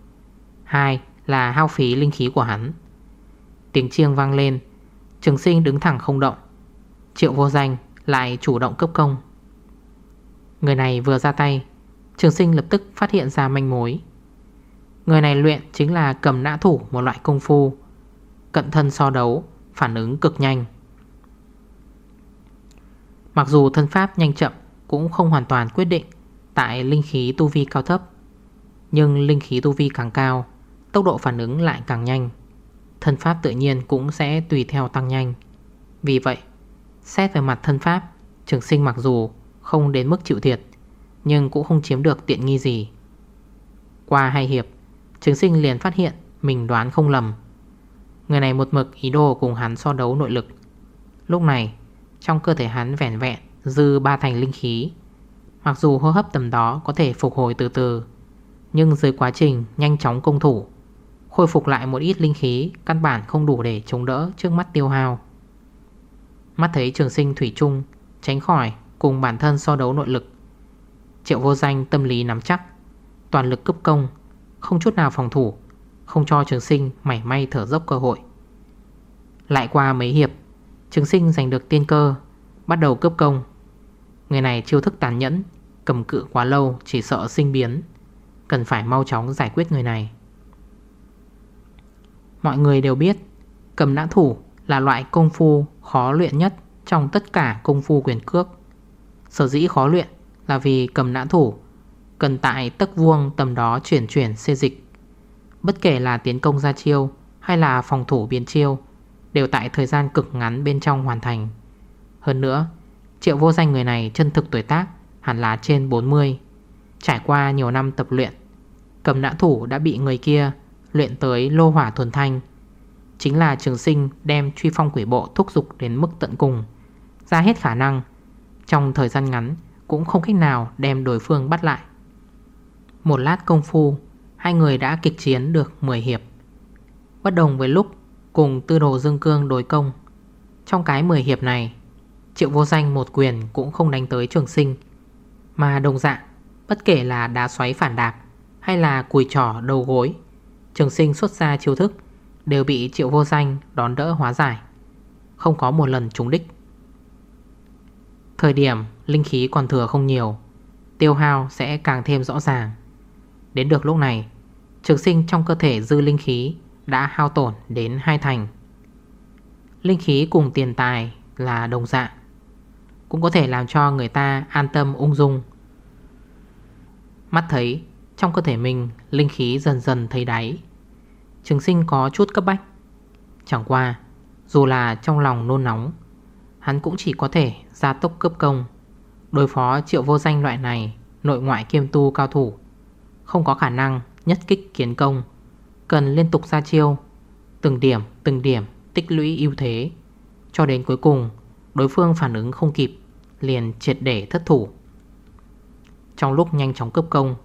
Hai là hao phí linh khí của hắn. Tiếng chiêng vang lên. Trường sinh đứng thẳng không động. Triệu vô danh lại chủ động cấp công Người này vừa ra tay Trường sinh lập tức phát hiện ra manh mối Người này luyện chính là cầm nã thủ một loại công phu Cận thân so đấu Phản ứng cực nhanh Mặc dù thân pháp nhanh chậm cũng không hoàn toàn quyết định tại linh khí tu vi cao thấp. Nhưng linh khí tu vi càng cao, tốc độ phản ứng lại càng nhanh. Thân pháp tự nhiên cũng sẽ tùy theo tăng nhanh. Vì vậy, xét về mặt thân pháp, trường sinh mặc dù không đến mức chịu thiệt, nhưng cũng không chiếm được tiện nghi gì. Qua hai hiệp, trường sinh liền phát hiện mình đoán không lầm, Người này một mực ý đồ cùng hắn so đấu nội lực. Lúc này Trong cơ thể hắn vẻn vẹn Dư ba thành linh khí. Mặc dù hô hấp tầm đó có thể phục hồi từ từ Nhưng dưới quá trình nhanh chóng công thủ Khôi phục lại một ít linh khí Căn bản không đủ để chống đỡ trước mắt tiêu hao. Mắt thấy trường sinh thủy chung, Tránh khỏi, cùng bản thân so đấu nội lực. Triệu vô danh tâm lý nắm chắc. Toàn lực cấp công, Không chút nào phòng thủ, Không cho trường sinh mảy may thở dốc cơ hội. Lại qua mấy hiệp, Trường sinh giành được tiên cơ, Bắt đầu cấp công. Người này chiêu thức tàn nhẫn, Cầm cự quá lâu chỉ sợ sinh biến. Cần phải mau chóng giải quyết người này. Mọi người đều biết, Cầm nã thủ là loại công phu khó luyện nhất Trong tất cả công phu quyền cước. Sở dĩ khó luyện là vì cầm nã thủ, Cần tại tấc vuông tầm đó chuyển chuyển xê dịch. Bất kể là tiến công ra chiêu Hay là phòng thủ biến chiêu, Đều tại thời gian cực ngắn bên trong hoàn thành. Hơn nữa, Triệu vô danh người này chân thực tuổi tác Hẳn là trên 40 Trải qua nhiều năm tập luyện, Cầm nã thủ đã bị người kia Luyện tới lô hỏa thuần thanh Chính là trường sinh đem truy phong quỷ bộ thúc dục đến mức tận cùng. Ra hết khả năng, Trong thời gian ngắn Cũng không cách nào đem đối phương bắt lại. Một lát công phu, Hai người đã kịch chiến được 10 hiệp. Bất đồng với lúc Cùng tư đồ dương cương đối công, Trong cái 10 hiệp này, Triệu vô danh một quyền cũng không đánh tới trường sinh, Mà đồng dạng, Bất kể là đá xoáy phản đạp Hay là cùi trỏ đầu gối, Trường sinh xuất ra chiêu thức Đều bị triệu vô danh đón đỡ hóa giải. Không có một lần trúng đích. Thời điểm linh khí còn thừa không nhiều, Tiêu hao sẽ càng thêm rõ ràng. Đến được lúc này Trường sinh trong cơ thể dư linh khí Đã hao tổn đến hai thành. Linh khí cùng tiền tài là đồng dạng, Cũng có thể làm cho người ta an tâm ung dung. Mắt thấy trong cơ thể mình linh khí dần dần thấy đáy Trường sinh có chút cấp bách. Chẳng qua, Dù là trong lòng nôn nóng, Hắn cũng chỉ có thể gia tốc cấp công, Đối phó triệu vô danh loại này, Nội ngoại kiêm tu cao thủ. Không có khả năng nhất kích kiến công, Cần liên tục ra chiêu, Từng điểm từng điểm tích lũy ưu thế. Cho đến cuối cùng, Đối phương phản ứng không kịp, Liền triệt để thất thủ. Trong lúc nhanh chóng cấp công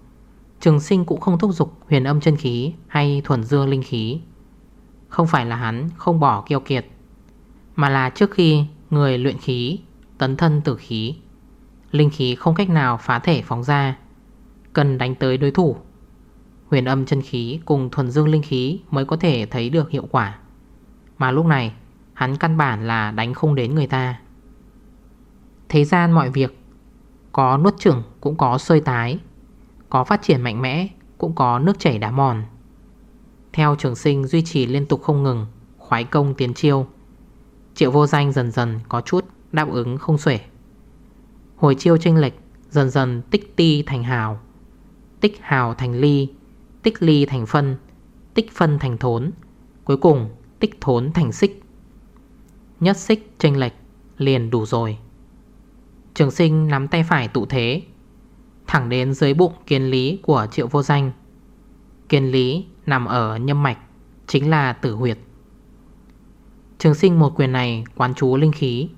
Trường sinh cũng không thúc dục huyền âm chân khí hay thuần dương linh khí. Không phải là hắn không bỏ kiêu kiệt, Mà là trước khi người luyện khí, tấn thân tử khí, Linh khí không cách nào phá thể phóng ra, Cần đánh tới đối thủ. Huyền âm chân khí cùng thuần dương linh khí mới có thể thấy được hiệu quả. Mà lúc này, hắn căn bản là đánh không đến người ta. Thế gian mọi việc, Có nuốt chửng cũng có sơi tái có phát triển mạnh mẽ, Cũng có nước chảy đá mòn. Theo trường sinh duy trì liên tục không ngừng, Khoái công tiến chiêu, Triệu vô danh dần dần có chút Đáp ứng không xuể. Hồi chiêu tranh lệch Dần dần tích ti thành hào, Tích hào thành ly, Tích ly thành phân, Tích phân thành thốn, Cuối cùng tích thốn thành xích. Nhất xích tranh lệch liền đủ rồi. Trường sinh nắm tay phải tụ thế Thẳng đến dưới bụng kiên lý của triệu vô danh. Kiên lý nằm ở nhâm mạch, Chính là tử huyệt. Trường sinh một quyền này, quán chú linh khí,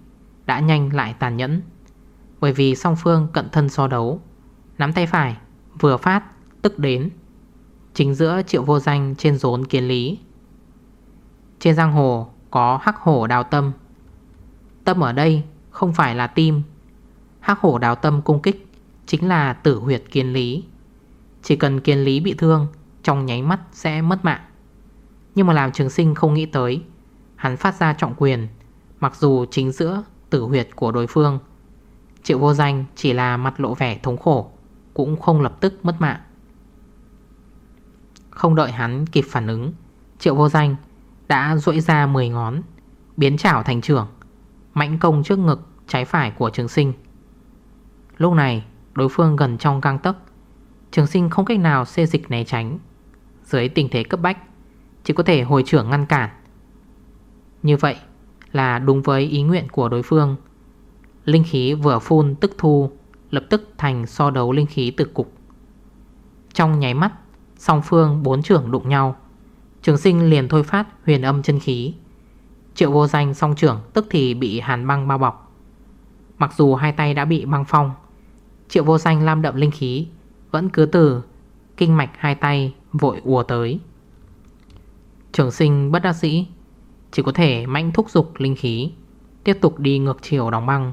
Đã nhanh lại tàn nhẫn. Bởi vì song phương cận thân so đấu, Nắm tay phải, Vừa phát, tức đến. Chính giữa triệu vô danh trên rốn kiên lý. Trên giang hồ có hắc hổ đào tâm. Tâm ở đây không phải là tim. Hắc hổ đào tâm cung kích. Chính là tử huyệt kiên lý. Chỉ cần kiên lý bị thương, Trong nháy mắt sẽ mất mạng. Nhưng mà làm trường sinh không nghĩ tới, Hắn phát ra trọng quyền, Mặc dù chính giữa tử huyệt của đối phương. Triệu vô danh chỉ là mặt lộ vẻ thống khổ, Cũng không lập tức mất mạng. Không đợi hắn kịp phản ứng, Triệu vô danh đã duỗi ra 10 ngón, Biến chảo thành trưởng Mạnh công trước ngực trái phải của trường sinh. Lúc này Đối phương gần trong căng tấc. Trường sinh không cách nào xê dịch né tránh. Dưới tình thế cấp bách, Chỉ có thể hồi trưởng ngăn cản. Như vậy là đúng với ý nguyện của đối phương. Linh khí vừa phun tức thu, Lập tức thành so đấu linh khí từ cục. Trong nháy mắt, Song phương bốn trưởng đụng nhau. Trường sinh liền thôi phát huyền âm chân khí. Triệu vô danh song trưởng tức thì bị hàn băng bao bọc. Mặc dù hai tay đã bị băng phong Triệu vô danh lam đậm linh khí, Vẫn cứ từ Kinh mạch hai tay vội ùa tới. Trường sinh bất đắc sĩ Chỉ có thể mạnh thúc dục linh khí, Tiếp tục đi ngược chiều đóng băng.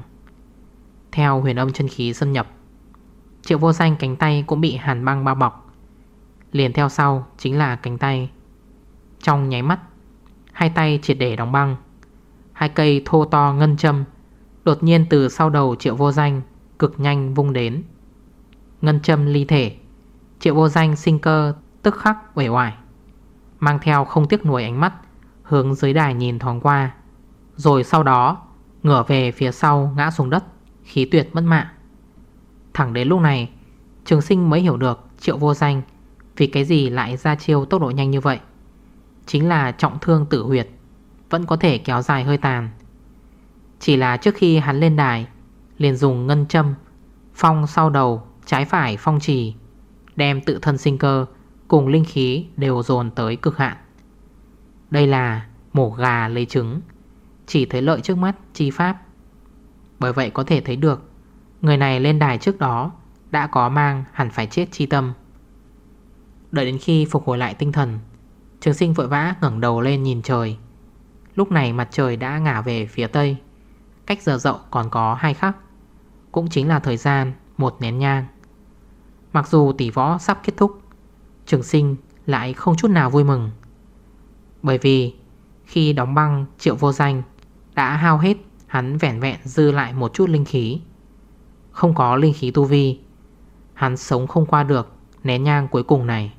Theo huyền âm chân khí xâm nhập, Triệu vô danh cánh tay cũng bị hàn băng bao bọc. Liền theo sau chính là cánh tay. Trong nháy mắt, Hai tay triệt để đóng băng. Hai cây thô to ngân châm Đột nhiên từ sau đầu triệu vô danh Cực nhanh vung đến. Ngân châm ly thể. Triệu vô danh sinh cơ tức khắc uể hoài Mang theo không tiếc nuối ánh mắt, Hướng dưới đài nhìn thoáng qua. Rồi sau đó, Ngửa về phía sau ngã xuống đất, Khí tuyệt mất mạng. Thẳng đến lúc này, Trường sinh mới hiểu được triệu vô danh Vì cái gì lại ra chiêu tốc độ nhanh như vậy. Chính là trọng thương tử huyệt, Vẫn có thể kéo dài hơi tàn. Chỉ là trước khi hắn lên đài Liền dùng ngân châm, Phong sau đầu, Trái phải phong trì Đem tự thân sinh cơ Cùng linh khí đều dồn tới cực hạn. Đây là mổ gà lấy trứng, Chỉ thấy lợi trước mắt, chi pháp. Bởi vậy có thể thấy được, Người này lên đài trước đó Đã có mang hẳn phải chết chi tâm. Đợi đến khi phục hồi lại tinh thần, Trường sinh vội vã ngẩn đầu lên nhìn trời. Lúc này mặt trời đã ngả về phía tây, Cách giờ dậu còn có hai khắc. Cũng chính là thời gian, một nén nhang. Mặc dù tỷ võ sắp kết thúc, Trường sinh lại không chút nào vui mừng. Bởi vì khi đóng băng triệu vô danh Đã hao hết, hắn vẹn vẹn dư lại một chút linh khí. Không có linh khí tu vi, Hắn sống không qua được nén nhang cuối cùng này.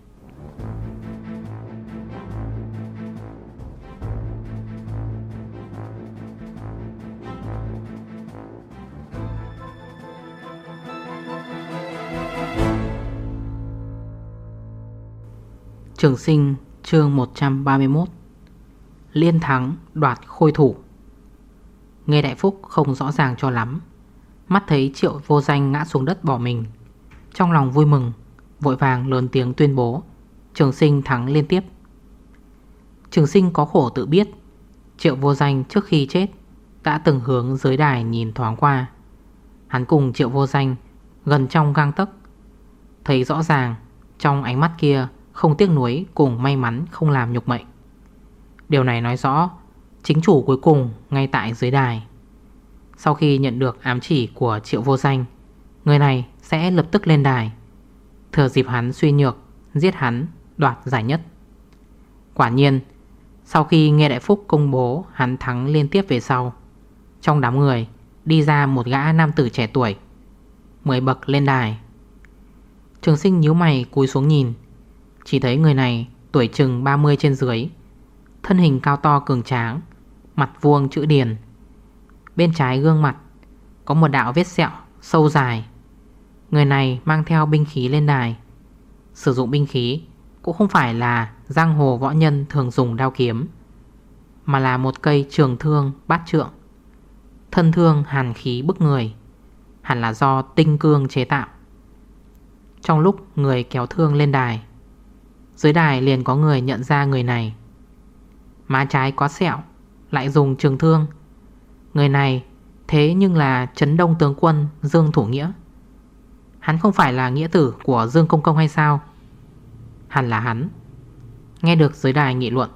Trường sinh, chương 131 Liên thắng đoạt khôi thủ. Nghe đại phúc không rõ ràng cho lắm. Mắt thấy triệu vô danh ngã xuống đất bỏ mình. Trong lòng vui mừng, Vội vàng lớn tiếng tuyên bố, Trường sinh thắng liên tiếp. Trường sinh có khổ tự biết, Triệu vô danh trước khi chết Đã từng hướng dưới đài nhìn thoáng qua. Hắn cùng triệu vô danh Gần trong gang tấc, Thấy rõ ràng Trong ánh mắt kia không tiếc nuối cùng may mắn không làm nhục mệnh. Điều này nói rõ, Chính chủ cuối cùng ngay tại dưới đài. Sau khi nhận được ám chỉ của triệu vô danh, Người này sẽ lập tức lên đài. Thừa dịp hắn suy nhược, Giết hắn đoạt giải nhất. Quả nhiên, Sau khi nghe Đại Phúc công bố Hắn thắng liên tiếp về sau, Trong đám người đi ra một gã nam tử trẻ tuổi Mười bậc lên đài. Trường sinh nhíu mày cúi xuống nhìn chỉ thấy người này tuổi chừng 30 trên dưới, Thân hình cao to cường tráng, Mặt vuông chữ điền. Bên trái gương mặt Có một đạo vết sẹo sâu dài. Người này mang theo binh khí lên đài. Sử dụng binh khí Cũng không phải là giang hồ võ nhân thường dùng đao kiếm, Mà là một cây trường thương bát trượng. Thân thương hàn khí bức người, Hẳn là do tinh cương chế tạo. Trong lúc người kéo thương lên đài dưới đài liền có người nhận ra người này. Má trái có sẹo, Lại dùng trường thương. Người này, thế nhưng là Trấn Đông tướng quân Dương Thủ Nghĩa. Hắn không phải là nghĩa tử của Dương Công Công hay sao? Hẳn là hắn. Nghe được dưới đài nghị luận,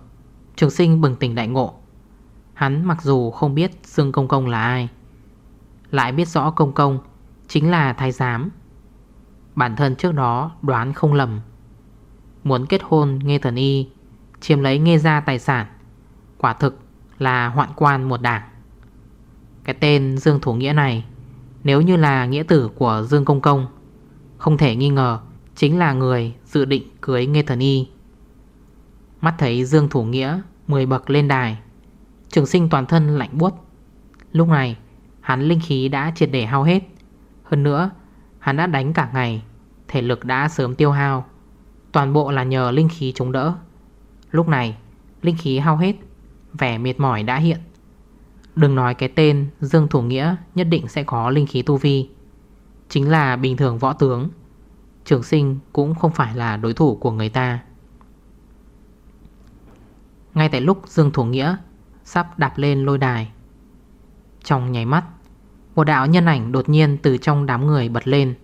Trường sinh bừng tỉnh đại ngộ. Hắn mặc dù không biết Dương Công Công là ai, Lại biết rõ Công Công Chính là thái giám. Bản thân trước đó đoán không lầm Muốn kết hôn Nghe Thần Y, Chiếm lấy Nghe Gia tài sản. Quả thực là hoạn quan một đảng. Cái tên Dương Thủ Nghĩa này, Nếu như là nghĩa tử của Dương Công Công, Không thể nghi ngờ Chính là người dự định cưới Nghe Thần Y. Mắt thấy Dương Thủ Nghĩa 10 bậc lên đài, Trường sinh toàn thân lạnh buốt. Lúc này, hắn linh khí đã triệt để hao hết. Hơn nữa, Hắn đã đánh cả ngày, Thể lực đã sớm tiêu hao. Toàn bộ là nhờ linh khí chống đỡ. Lúc này, linh khí hao hết, Vẻ mệt mỏi đã hiện. Đừng nói cái tên Dương Thủ Nghĩa Nhất định sẽ có linh khí tu vi. Chính là bình thường võ tướng, Trường sinh cũng không phải là đối thủ của người ta. Ngay tại lúc Dương Thủ Nghĩa Sắp đạp lên lôi đài, Trong nháy mắt, Một đạo nhân ảnh đột nhiên từ trong đám người bật lên,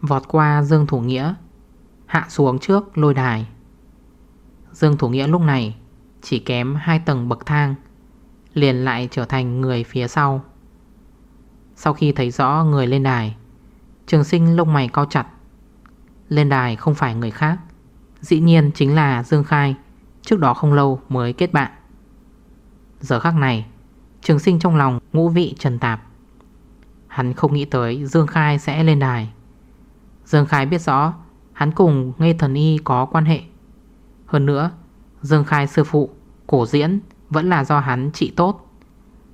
Vọt qua Dương Thủ Nghĩa. Hạ xuống trước lôi đài. Dương Thủ Nghĩa lúc này Chỉ kém hai tầng bậc thang, Liền lại trở thành người phía sau. Sau khi thấy rõ người lên đài, Trường sinh lông mày cao chặt. Lên đài không phải người khác, Dĩ nhiên chính là Dương Khai, Trước đó không lâu mới kết bạn. Giờ khắc này, Trường sinh trong lòng ngũ vị trần tạp. Hắn không nghĩ tới Dương Khai sẽ lên đài. Dương Khai biết rõ Hắn cùng Nghe Thần Y có quan hệ. Hơn nữa, Dương Khai sư phụ, Cổ diễn, vẫn là do hắn trị tốt.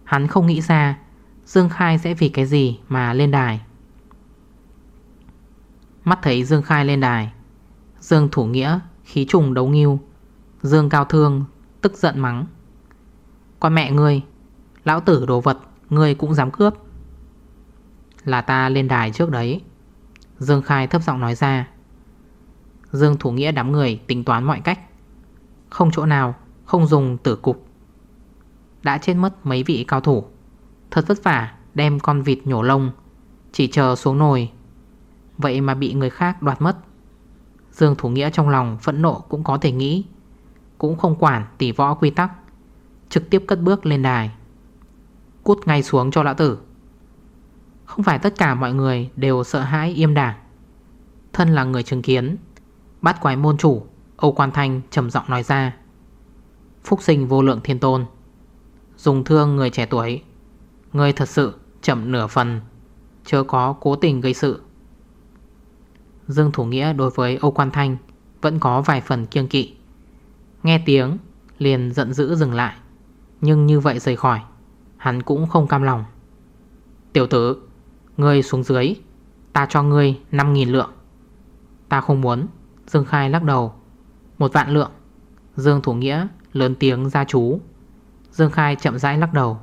Hắn không nghĩ ra Dương Khai sẽ vì cái gì mà lên đài. Mắt thấy Dương Khai lên đài, Dương Thủ Nghĩa, khí trùng đấu nghiêu, Dương Cao Thương tức giận mắng. Con mẹ ngươi, Lão tử đồ vật, Ngươi cũng dám cướp. Là ta lên đài trước đấy. Dương Khai thấp giọng nói ra. Dương Thủ Nghĩa đám người tính toán mọi cách. Không chỗ nào, Không dùng tử cục. Đã chết mất mấy vị cao thủ. Thật vất vả đem con vịt nhổ lông, Chỉ chờ xuống nồi. Vậy mà bị người khác đoạt mất. Dương Thủ Nghĩa trong lòng phẫn nộ cũng có thể nghĩ, Cũng không quản tỉ võ quy tắc, Trực tiếp cất bước lên đài. Cút ngay xuống cho lão tử. Không phải tất cả mọi người đều sợ hãi im đảng Thân là người chứng kiến Bắt quái môn chủ, Âu Quan Thanh trầm giọng nói ra. Phúc sinh vô lượng thiên tôn, Dùng thương người trẻ tuổi Người thật sự chậm nửa phần, Chớ có cố tình gây sự. Dương Thủ Nghĩa đối với Âu Quan Thanh Vẫn có vài phần kiêng kỵ, Nghe tiếng liền giận dữ dừng lại, Nhưng như vậy rời khỏi, Hắn cũng không cam lòng. Tiểu tử, Ngươi xuống dưới, Ta cho ngươi 5.000 lượng, Ta không muốn Dương Khai lắc đầu. Một vạn lượng. Dương Thủ Nghĩa lớn tiếng ra chú. Dương Khai chậm rãi lắc đầu.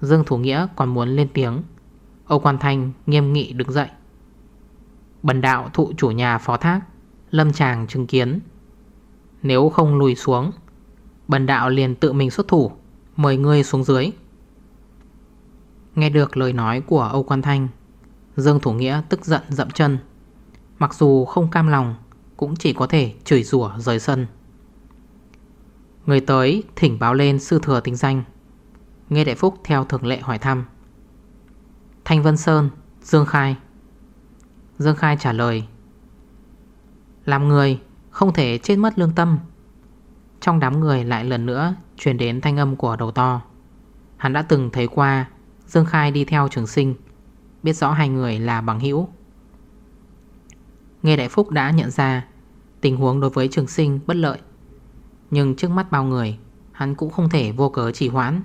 Dương Thủ Nghĩa còn muốn lên tiếng. Âu Quan Thanh nghiêm nghị đứng dậy. Bần đạo thụ chủ nhà phó thác, Lâm chàng chứng kiến. Nếu không lùi xuống, Bần đạo liền tự mình xuất thủ, Mời ngươi xuống dưới. Nghe được lời nói của Âu Quan Thanh, Dương Thủ Nghĩa tức giận dậm chân. Mặc dù không cam lòng cũng chỉ có thể chửi rủa rời sân. Người tới thỉnh báo lên sư thừa tính danh. Nghe Đại Phúc theo thường lệ hỏi thăm. Thanh Vân Sơn, Dương Khai. Dương Khai trả lời. Làm người không thể chết mất lương tâm. Trong đám người lại lần nữa Truyền đến thanh âm của đầu to. Hắn đã từng thấy qua, Dương Khai đi theo trường sinh, Biết rõ hai người là bằng hữu. Nghe Đại Phúc đã nhận ra, Tình huống đối với trường sinh bất lợi. Nhưng trước mắt bao người, Hắn cũng không thể vô cớ chỉ hoãn.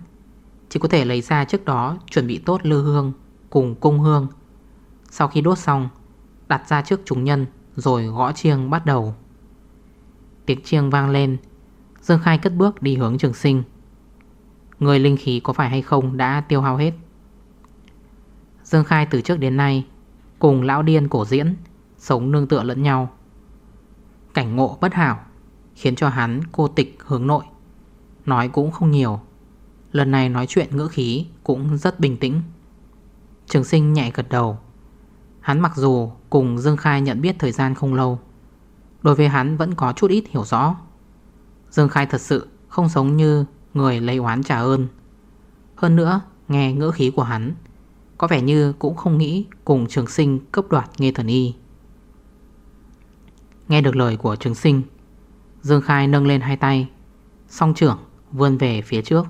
Chỉ có thể lấy ra trước đó Chuẩn bị tốt lư hương Cùng cung hương. Sau khi đốt xong, Đặt ra trước chúng nhân Rồi gõ chiêng bắt đầu. Tiếng chiêng vang lên, Dương Khai cất bước đi hướng trường sinh. Người linh khí có phải hay không đã tiêu hao hết? Dương Khai từ trước đến nay Cùng lão điên cổ diễn Sống nương tựa lẫn nhau. Cảnh ngộ bất hảo Khiến cho hắn cô tịch hướng nội, Nói cũng không nhiều. Lần này nói chuyện ngữ khí Cũng rất bình tĩnh. Trường sinh nhẹ gật đầu. Hắn mặc dù cùng Dương Khai nhận biết thời gian không lâu, Đối với hắn vẫn có chút ít hiểu rõ. Dương Khai thật sự không sống như người lấy oán trả ơn. Hơn nữa, nghe ngữ khí của hắn, Có vẻ như cũng không nghĩ cùng trường sinh cấp đoạt nghe thần y. Nghe được lời của trường sinh, Dương Khai nâng lên hai tay. Song trưởng, vươn về phía trước.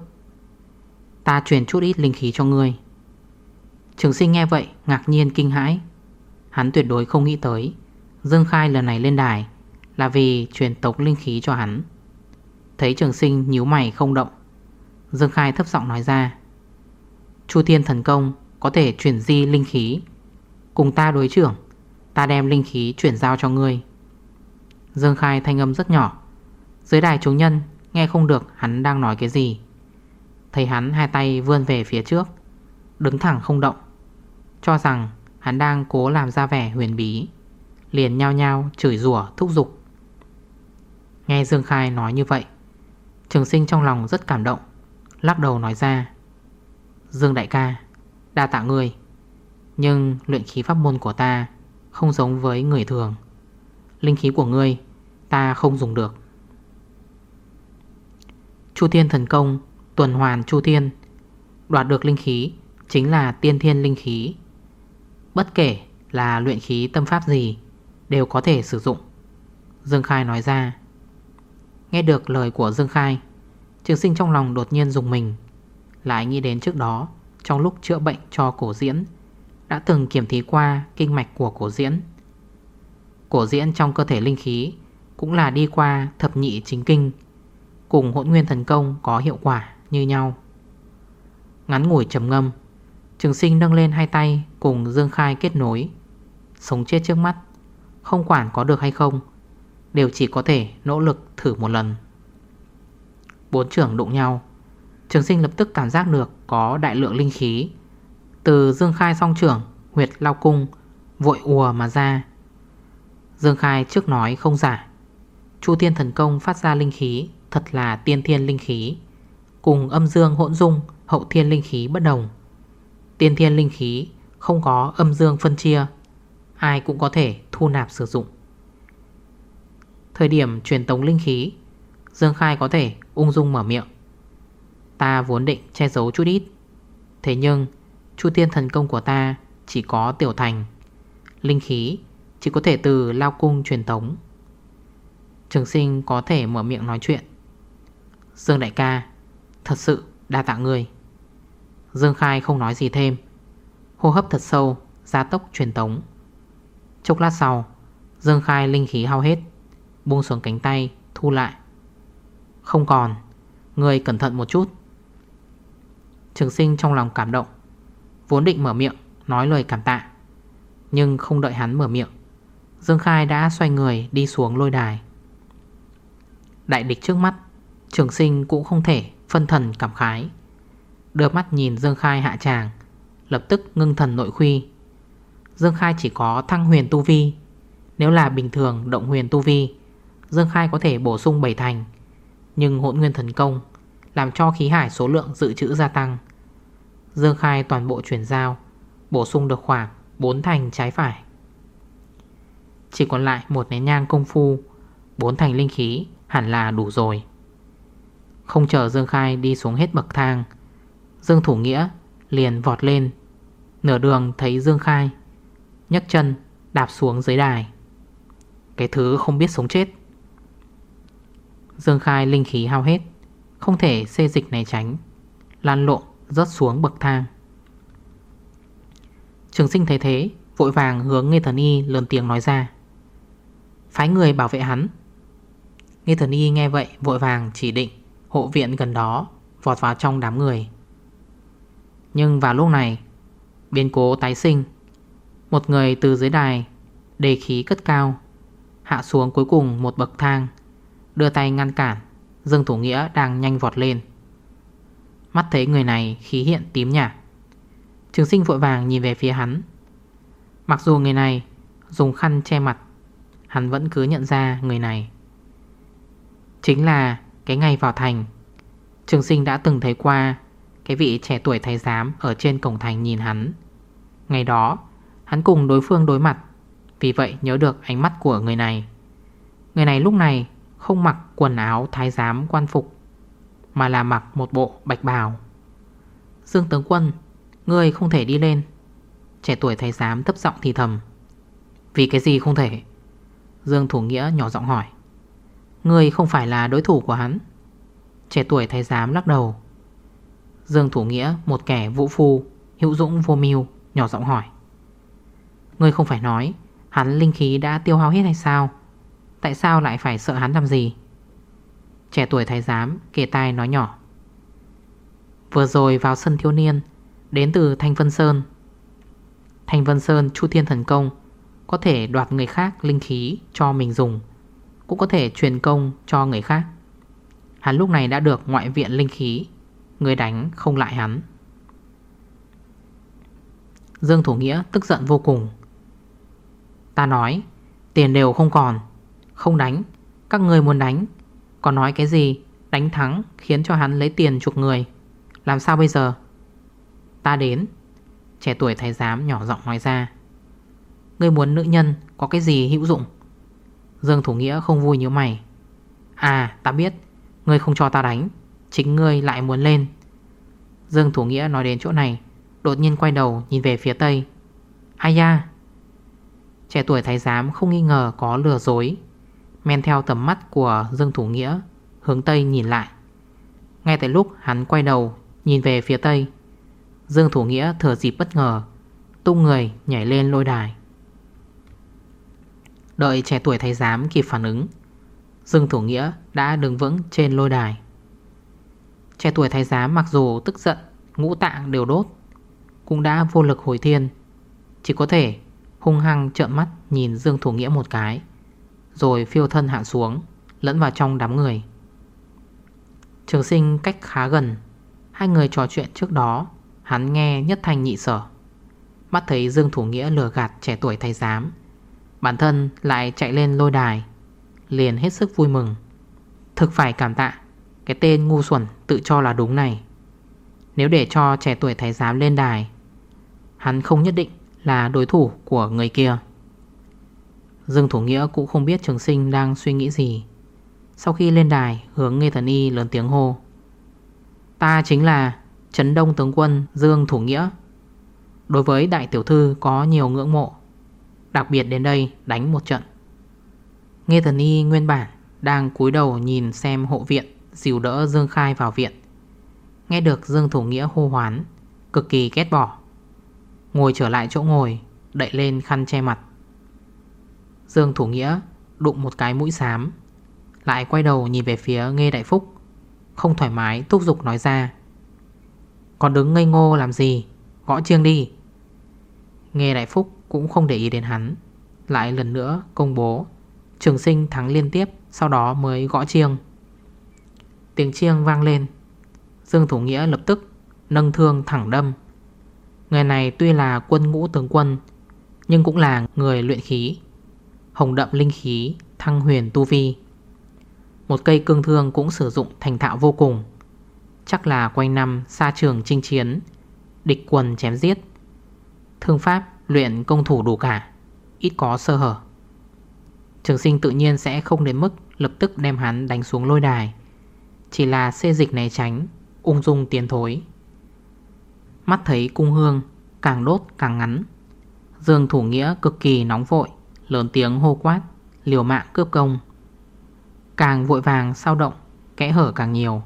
Ta truyền chút ít linh khí cho ngươi. Trường sinh nghe vậy, ngạc nhiên kinh hãi. Hắn tuyệt đối không nghĩ tới, Dương Khai lần này lên đài Là vì truyền tống linh khí cho hắn. Thấy trường sinh nhíu mày không động, Dương Khai thấp giọng nói ra, Chu Thiên thần công Có thể chuyển di linh khí. Cùng ta đối trưởng, Ta đem linh khí chuyển giao cho ngươi. Dương Khai thanh âm rất nhỏ. Dưới đài chúng nhân, Nghe không được hắn đang nói cái gì. Thấy hắn, hai tay vươn về phía trước, Đứng thẳng không động, Cho rằng Hắn đang cố làm ra vẻ huyền bí, Liền nhao nhao chửi rủa, thúc giục. Nghe Dương Khai nói như vậy, Trường sinh trong lòng rất cảm động, Lắc đầu nói ra, Dương đại ca, Đa tạ người Nhưng luyện khí pháp môn của ta Không giống với người thường. Linh khí của ngươi, Ta không dùng được. Chu Thiên thần công, Tuần hoàn Chu Thiên, Đoạt được linh khí Chính là tiên thiên linh khí. Bất kể là luyện khí tâm pháp gì, Đều có thể sử dụng. Dương Khai nói ra. Nghe được lời của Dương Khai, Trường sinh trong lòng đột nhiên dùng mình. Lại nghĩ đến trước đó, Trong lúc chữa bệnh cho cổ diễn, Đã từng kiểm thí qua kinh mạch của cổ diễn. Cổ diễn trong cơ thể linh khí, Cũng là đi qua thập nhị chính kinh, Cùng hỗn nguyên thần công có hiệu quả như nhau. Ngắn ngủi trầm ngâm, Trường sinh nâng lên hai tay Cùng Dương Khai kết nối, Sống chết trước mắt, Không quản có được hay không, Đều chỉ có thể nỗ lực thử một lần. Bốn trưởng đụng nhau, Trường sinh lập tức cảm giác được Có đại lượng linh khí. Từ Dương Khai song trưởng Huyệt lao cung, Vội ùa mà ra. Dương Khai trước nói không giả. Chu Thiên Thần Công phát ra linh khí, Thật là tiên thiên linh khí. Cùng âm dương hỗn dung, Hậu thiên linh khí bất đồng. Tiên thiên linh khí, không có âm dương phân chia, Ai cũng có thể thu nạp sử dụng. Thời điểm truyền tống linh khí, Dương Khai có thể ung dung mở miệng. Ta vốn định che giấu chút ít. Thế nhưng, Chu tiên thần công của ta Chỉ có tiểu thành. Linh khí chỉ có thể từ lao cung truyền tống. Trường sinh có thể mở miệng nói chuyện. Dương đại ca, Thật sự đa tạ người Dương Khai không nói gì thêm. Hô hấp thật sâu, Gia tốc truyền tống. Chốc lát sau, Dương Khai linh khí hao hết, Buông xuống cánh tay, Thu lại. Không còn Người cẩn thận một chút. Trường sinh trong lòng cảm động, Vốn định mở miệng, Nói lời cảm tạ, Nhưng không đợi hắn mở miệng. Dương Khai đã xoay người đi xuống lôi đài. Đại địch trước mắt, Trường sinh cũng không thể phân thần cảm khái. Đưa mắt nhìn Dương Khai hạ tràng, Lập tức ngưng thần nội khuy. Dương Khai chỉ có thăng huyền tu vi. Nếu là bình thường động huyền tu vi, Dương Khai có thể bổ sung 7 thành. Nhưng hỗn nguyên thần công Làm cho khí hải số lượng dự trữ gia tăng. Dương Khai toàn bộ chuyển giao, Bổ sung được khoảng 4 thành trái phải. Chỉ còn lại một nén nhang công phu, bốn thành linh khí, hẳn là đủ rồi. Không chờ Dương Khai đi xuống hết bậc thang, Dương Thủ Nghĩa liền vọt lên. Nửa đường thấy Dương Khai, nhấc chân đạp xuống dưới đài. Cái thứ không biết sống chết. Dương Khai linh khí hao hết, Không thể xê dịch này tránh Lan lộn, rớt xuống bậc thang. Trường sinh thấy thế, Vội vàng hướng Nghê Thần Y lớn tiếng nói ra. Phái người bảo vệ hắn. Nghe Thần Y nghe vậy, Vội vàng chỉ định Hộ viện gần đó, Vọt vào trong đám người. Nhưng vào lúc này, Biến cố tái sinh. Một người từ dưới đài, Đề khí cất cao, Hạ xuống cuối cùng một bậc thang, Đưa tay ngăn cản Dương Thủ Nghĩa đang nhanh vọt lên. Mắt thấy người này khí hiện tím nhạt. Trường sinh vội vàng nhìn về phía hắn. Mặc dù người này dùng khăn che mặt Hắn vẫn cứ nhận ra người này. Chính là cái ngày vào thành, Trường sinh đã từng thấy qua Cái vị trẻ tuổi thái giám Ở trên cổng thành nhìn hắn. Ngày đó, hắn cùng đối phương đối mặt, Vì vậy nhớ được ánh mắt của người này. Người này lúc này không mặc quần áo thái giám quan phục, Mà là mặc một bộ bạch bào. Dương tướng quân, Ngươi không thể đi lên. Trẻ tuổi thái giám thấp giọng thì thầm. Vì cái gì không thể? Dương Thủ Nghĩa nhỏ giọng hỏi. Ngươi không phải là đối thủ của hắn. Trẻ tuổi thái giám lắc đầu. Dương Thủ Nghĩa, một kẻ vũ phu, Hữu dũng vô mưu, Nhỏ giọng hỏi. Ngươi không phải nói, Hắn linh khí đã tiêu hao hết hay sao? Tại sao lại phải sợ hắn làm gì? Trẻ tuổi thái giám kề tai nói nhỏ. Vừa rồi vào sân thiếu niên, Đến từ Thanh Vân Sơn. Thanh Vân Sơn Chu Thiên Thần Công có thể đoạt người khác linh khí cho mình dùng, Cũng có thể truyền công cho người khác. Hắn lúc này đã được ngoại viện linh khí, Người đánh không lại hắn. Dương Thủ Nghĩa tức giận vô cùng. Ta nói, Tiền đều không còn, Không đánh, Các người muốn đánh, Còn nói cái gì? Đánh thắng khiến cho hắn lấy tiền chuộc người. Làm sao bây giờ? Ta đến. Trẻ tuổi thái giám nhỏ giọng nói ra. Ngươi muốn nữ nhân có cái gì hữu dụng? Dương Thủ Nghĩa không vui như mày. À ta biết. Ngươi không cho ta đánh. Chính ngươi lại muốn lên. Dương Thủ Nghĩa nói đến chỗ này, Đột nhiên quay đầu nhìn về phía tây. Ai da? Trẻ tuổi thái giám không nghi ngờ có lừa dối. Men theo tầm mắt của Dương Thủ Nghĩa, Hướng Tây nhìn lại. Ngay tại lúc hắn quay đầu, Nhìn về phía Tây, Dương Thủ Nghĩa thừa dịp bất ngờ, Tung người nhảy lên lôi đài. Đợi trẻ tuổi thầy giám kịp phản ứng. Dương Thủ Nghĩa đã đứng vững trên lôi đài. Trẻ tuổi thái giám mặc dù tức giận, Ngũ tạng đều đốt, Cũng đã vô lực hồi thiên. Chỉ có thể hung hăng trợn mắt Nhìn Dương Thủ Nghĩa một cái, Rồi phiêu thân hạ xuống, Lẫn vào trong đám người. Trường sinh cách khá gần, Hai người trò chuyện trước đó, Hắn nghe nhất thanh nhị sở. Mắt thấy Dương Thủ Nghĩa lừa gạt trẻ tuổi thầy giám Bản thân lại chạy lên lôi đài, Liền hết sức vui mừng. Thực phải cảm tạ, Cái tên ngu xuẩn tự cho là đúng này. Nếu để cho trẻ tuổi thái giám lên đài, Hắn không nhất định là đối thủ của người kia. Dương Thủ Nghĩa cũng không biết trường sinh đang suy nghĩ gì. Sau khi lên đài, hướng Nghe Thần Y lớn tiếng hô, Ta chính là Trấn Đông Tướng Quân Dương Thủ Nghĩa. Đối với đại tiểu thư có nhiều ngưỡng mộ Đặc biệt đến đây đánh một trận. Nghe Thần Y nguyên bản Đang cúi đầu nhìn xem hộ viện, Dìu đỡ Dương Khai vào viện. Nghe được Dương Thủ Nghĩa hô hoán, Cực kỳ ghét bỏ. Ngồi trở lại chỗ ngồi, Đậy lên khăn che mặt. Dương Thủ Nghĩa đụng một cái mũi xám, Lại quay đầu nhìn về phía Nghe Đại Phúc, Không thoải mái thúc giục nói ra. Còn đứng ngây ngô làm gì? Gõ chiêng đi. Nghe Đại Phúc cũng không để ý đến hắn. Lại lần nữa công bố, Trường sinh thắng liên tiếp, Sau đó mới gõ chiêng. Tiếng chiêng vang lên. Dương Thủ Nghĩa lập tức Nâng thương thẳng đâm. Người này tuy là quân ngũ tướng quân, Nhưng cũng là người luyện khí, Hồng đậm linh khí, Thăng huyền tu vi. Một cây cương thương cũng sử dụng thành thạo vô cùng. Chắc là quanh năm xa trường chinh chiến, Địch quần chém giết. Thương pháp luyện công thủ đủ cả, Ít có sơ hở. Trường sinh tự nhiên sẽ không đến mức Lập tức đem hắn đánh xuống lôi đài, Chỉ là xê dịch này tránh, Ung dung tiến thối. Mắt thấy cung hương Càng đốt càng ngắn, Dương thủ nghĩa cực kỳ nóng vội, Lớn tiếng hô quát, Liều mạng cướp công. Càng vội vàng sao động, Kẽ hở càng nhiều.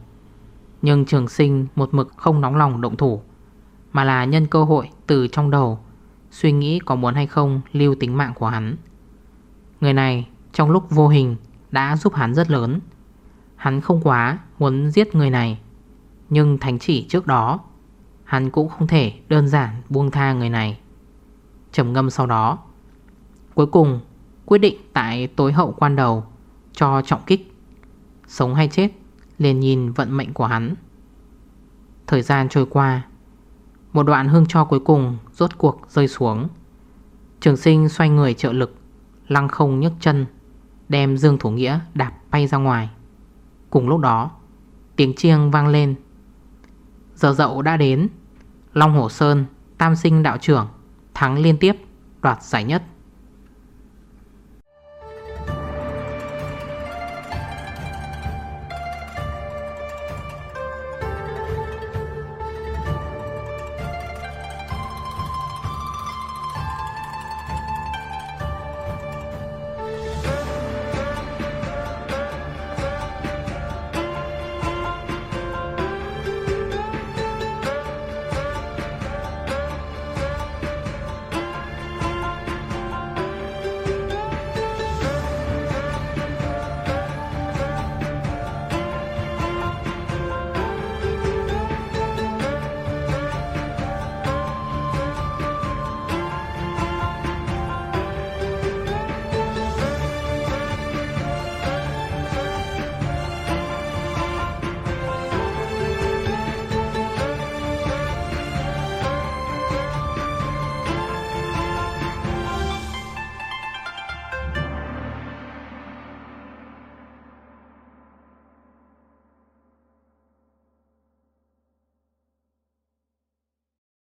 Nhưng trường sinh một mực không nóng lòng động thủ, Mà là nhân cơ hội từ trong đầu Suy nghĩ có muốn hay không lưu tính mạng của hắn. Người này, trong lúc vô hình, đã giúp hắn rất lớn. Hắn không quá muốn giết người này, Nhưng thánh chỉ trước đó, Hắn cũng không thể đơn giản buông tha người này. Trầm ngâm sau đó, Cuối cùng quyết định tại tối hậu quan đầu Cho trọng kích. Sống hay chết, liền nhìn vận mệnh của hắn. Thời gian trôi qua một đoạn hương cho cuối cùng Rốt cuộc rơi xuống. Trường sinh xoay người trợ lực, Lăng không nhấc chân, Đem Dương Thủ Nghĩa đạp bay ra ngoài. Cùng lúc đó, Tiếng chiêng vang lên. Giờ dậu đã đến, Long Hổ Sơn, Tam sinh đạo trưởng, Thắng liên tiếp, đoạt giải nhất.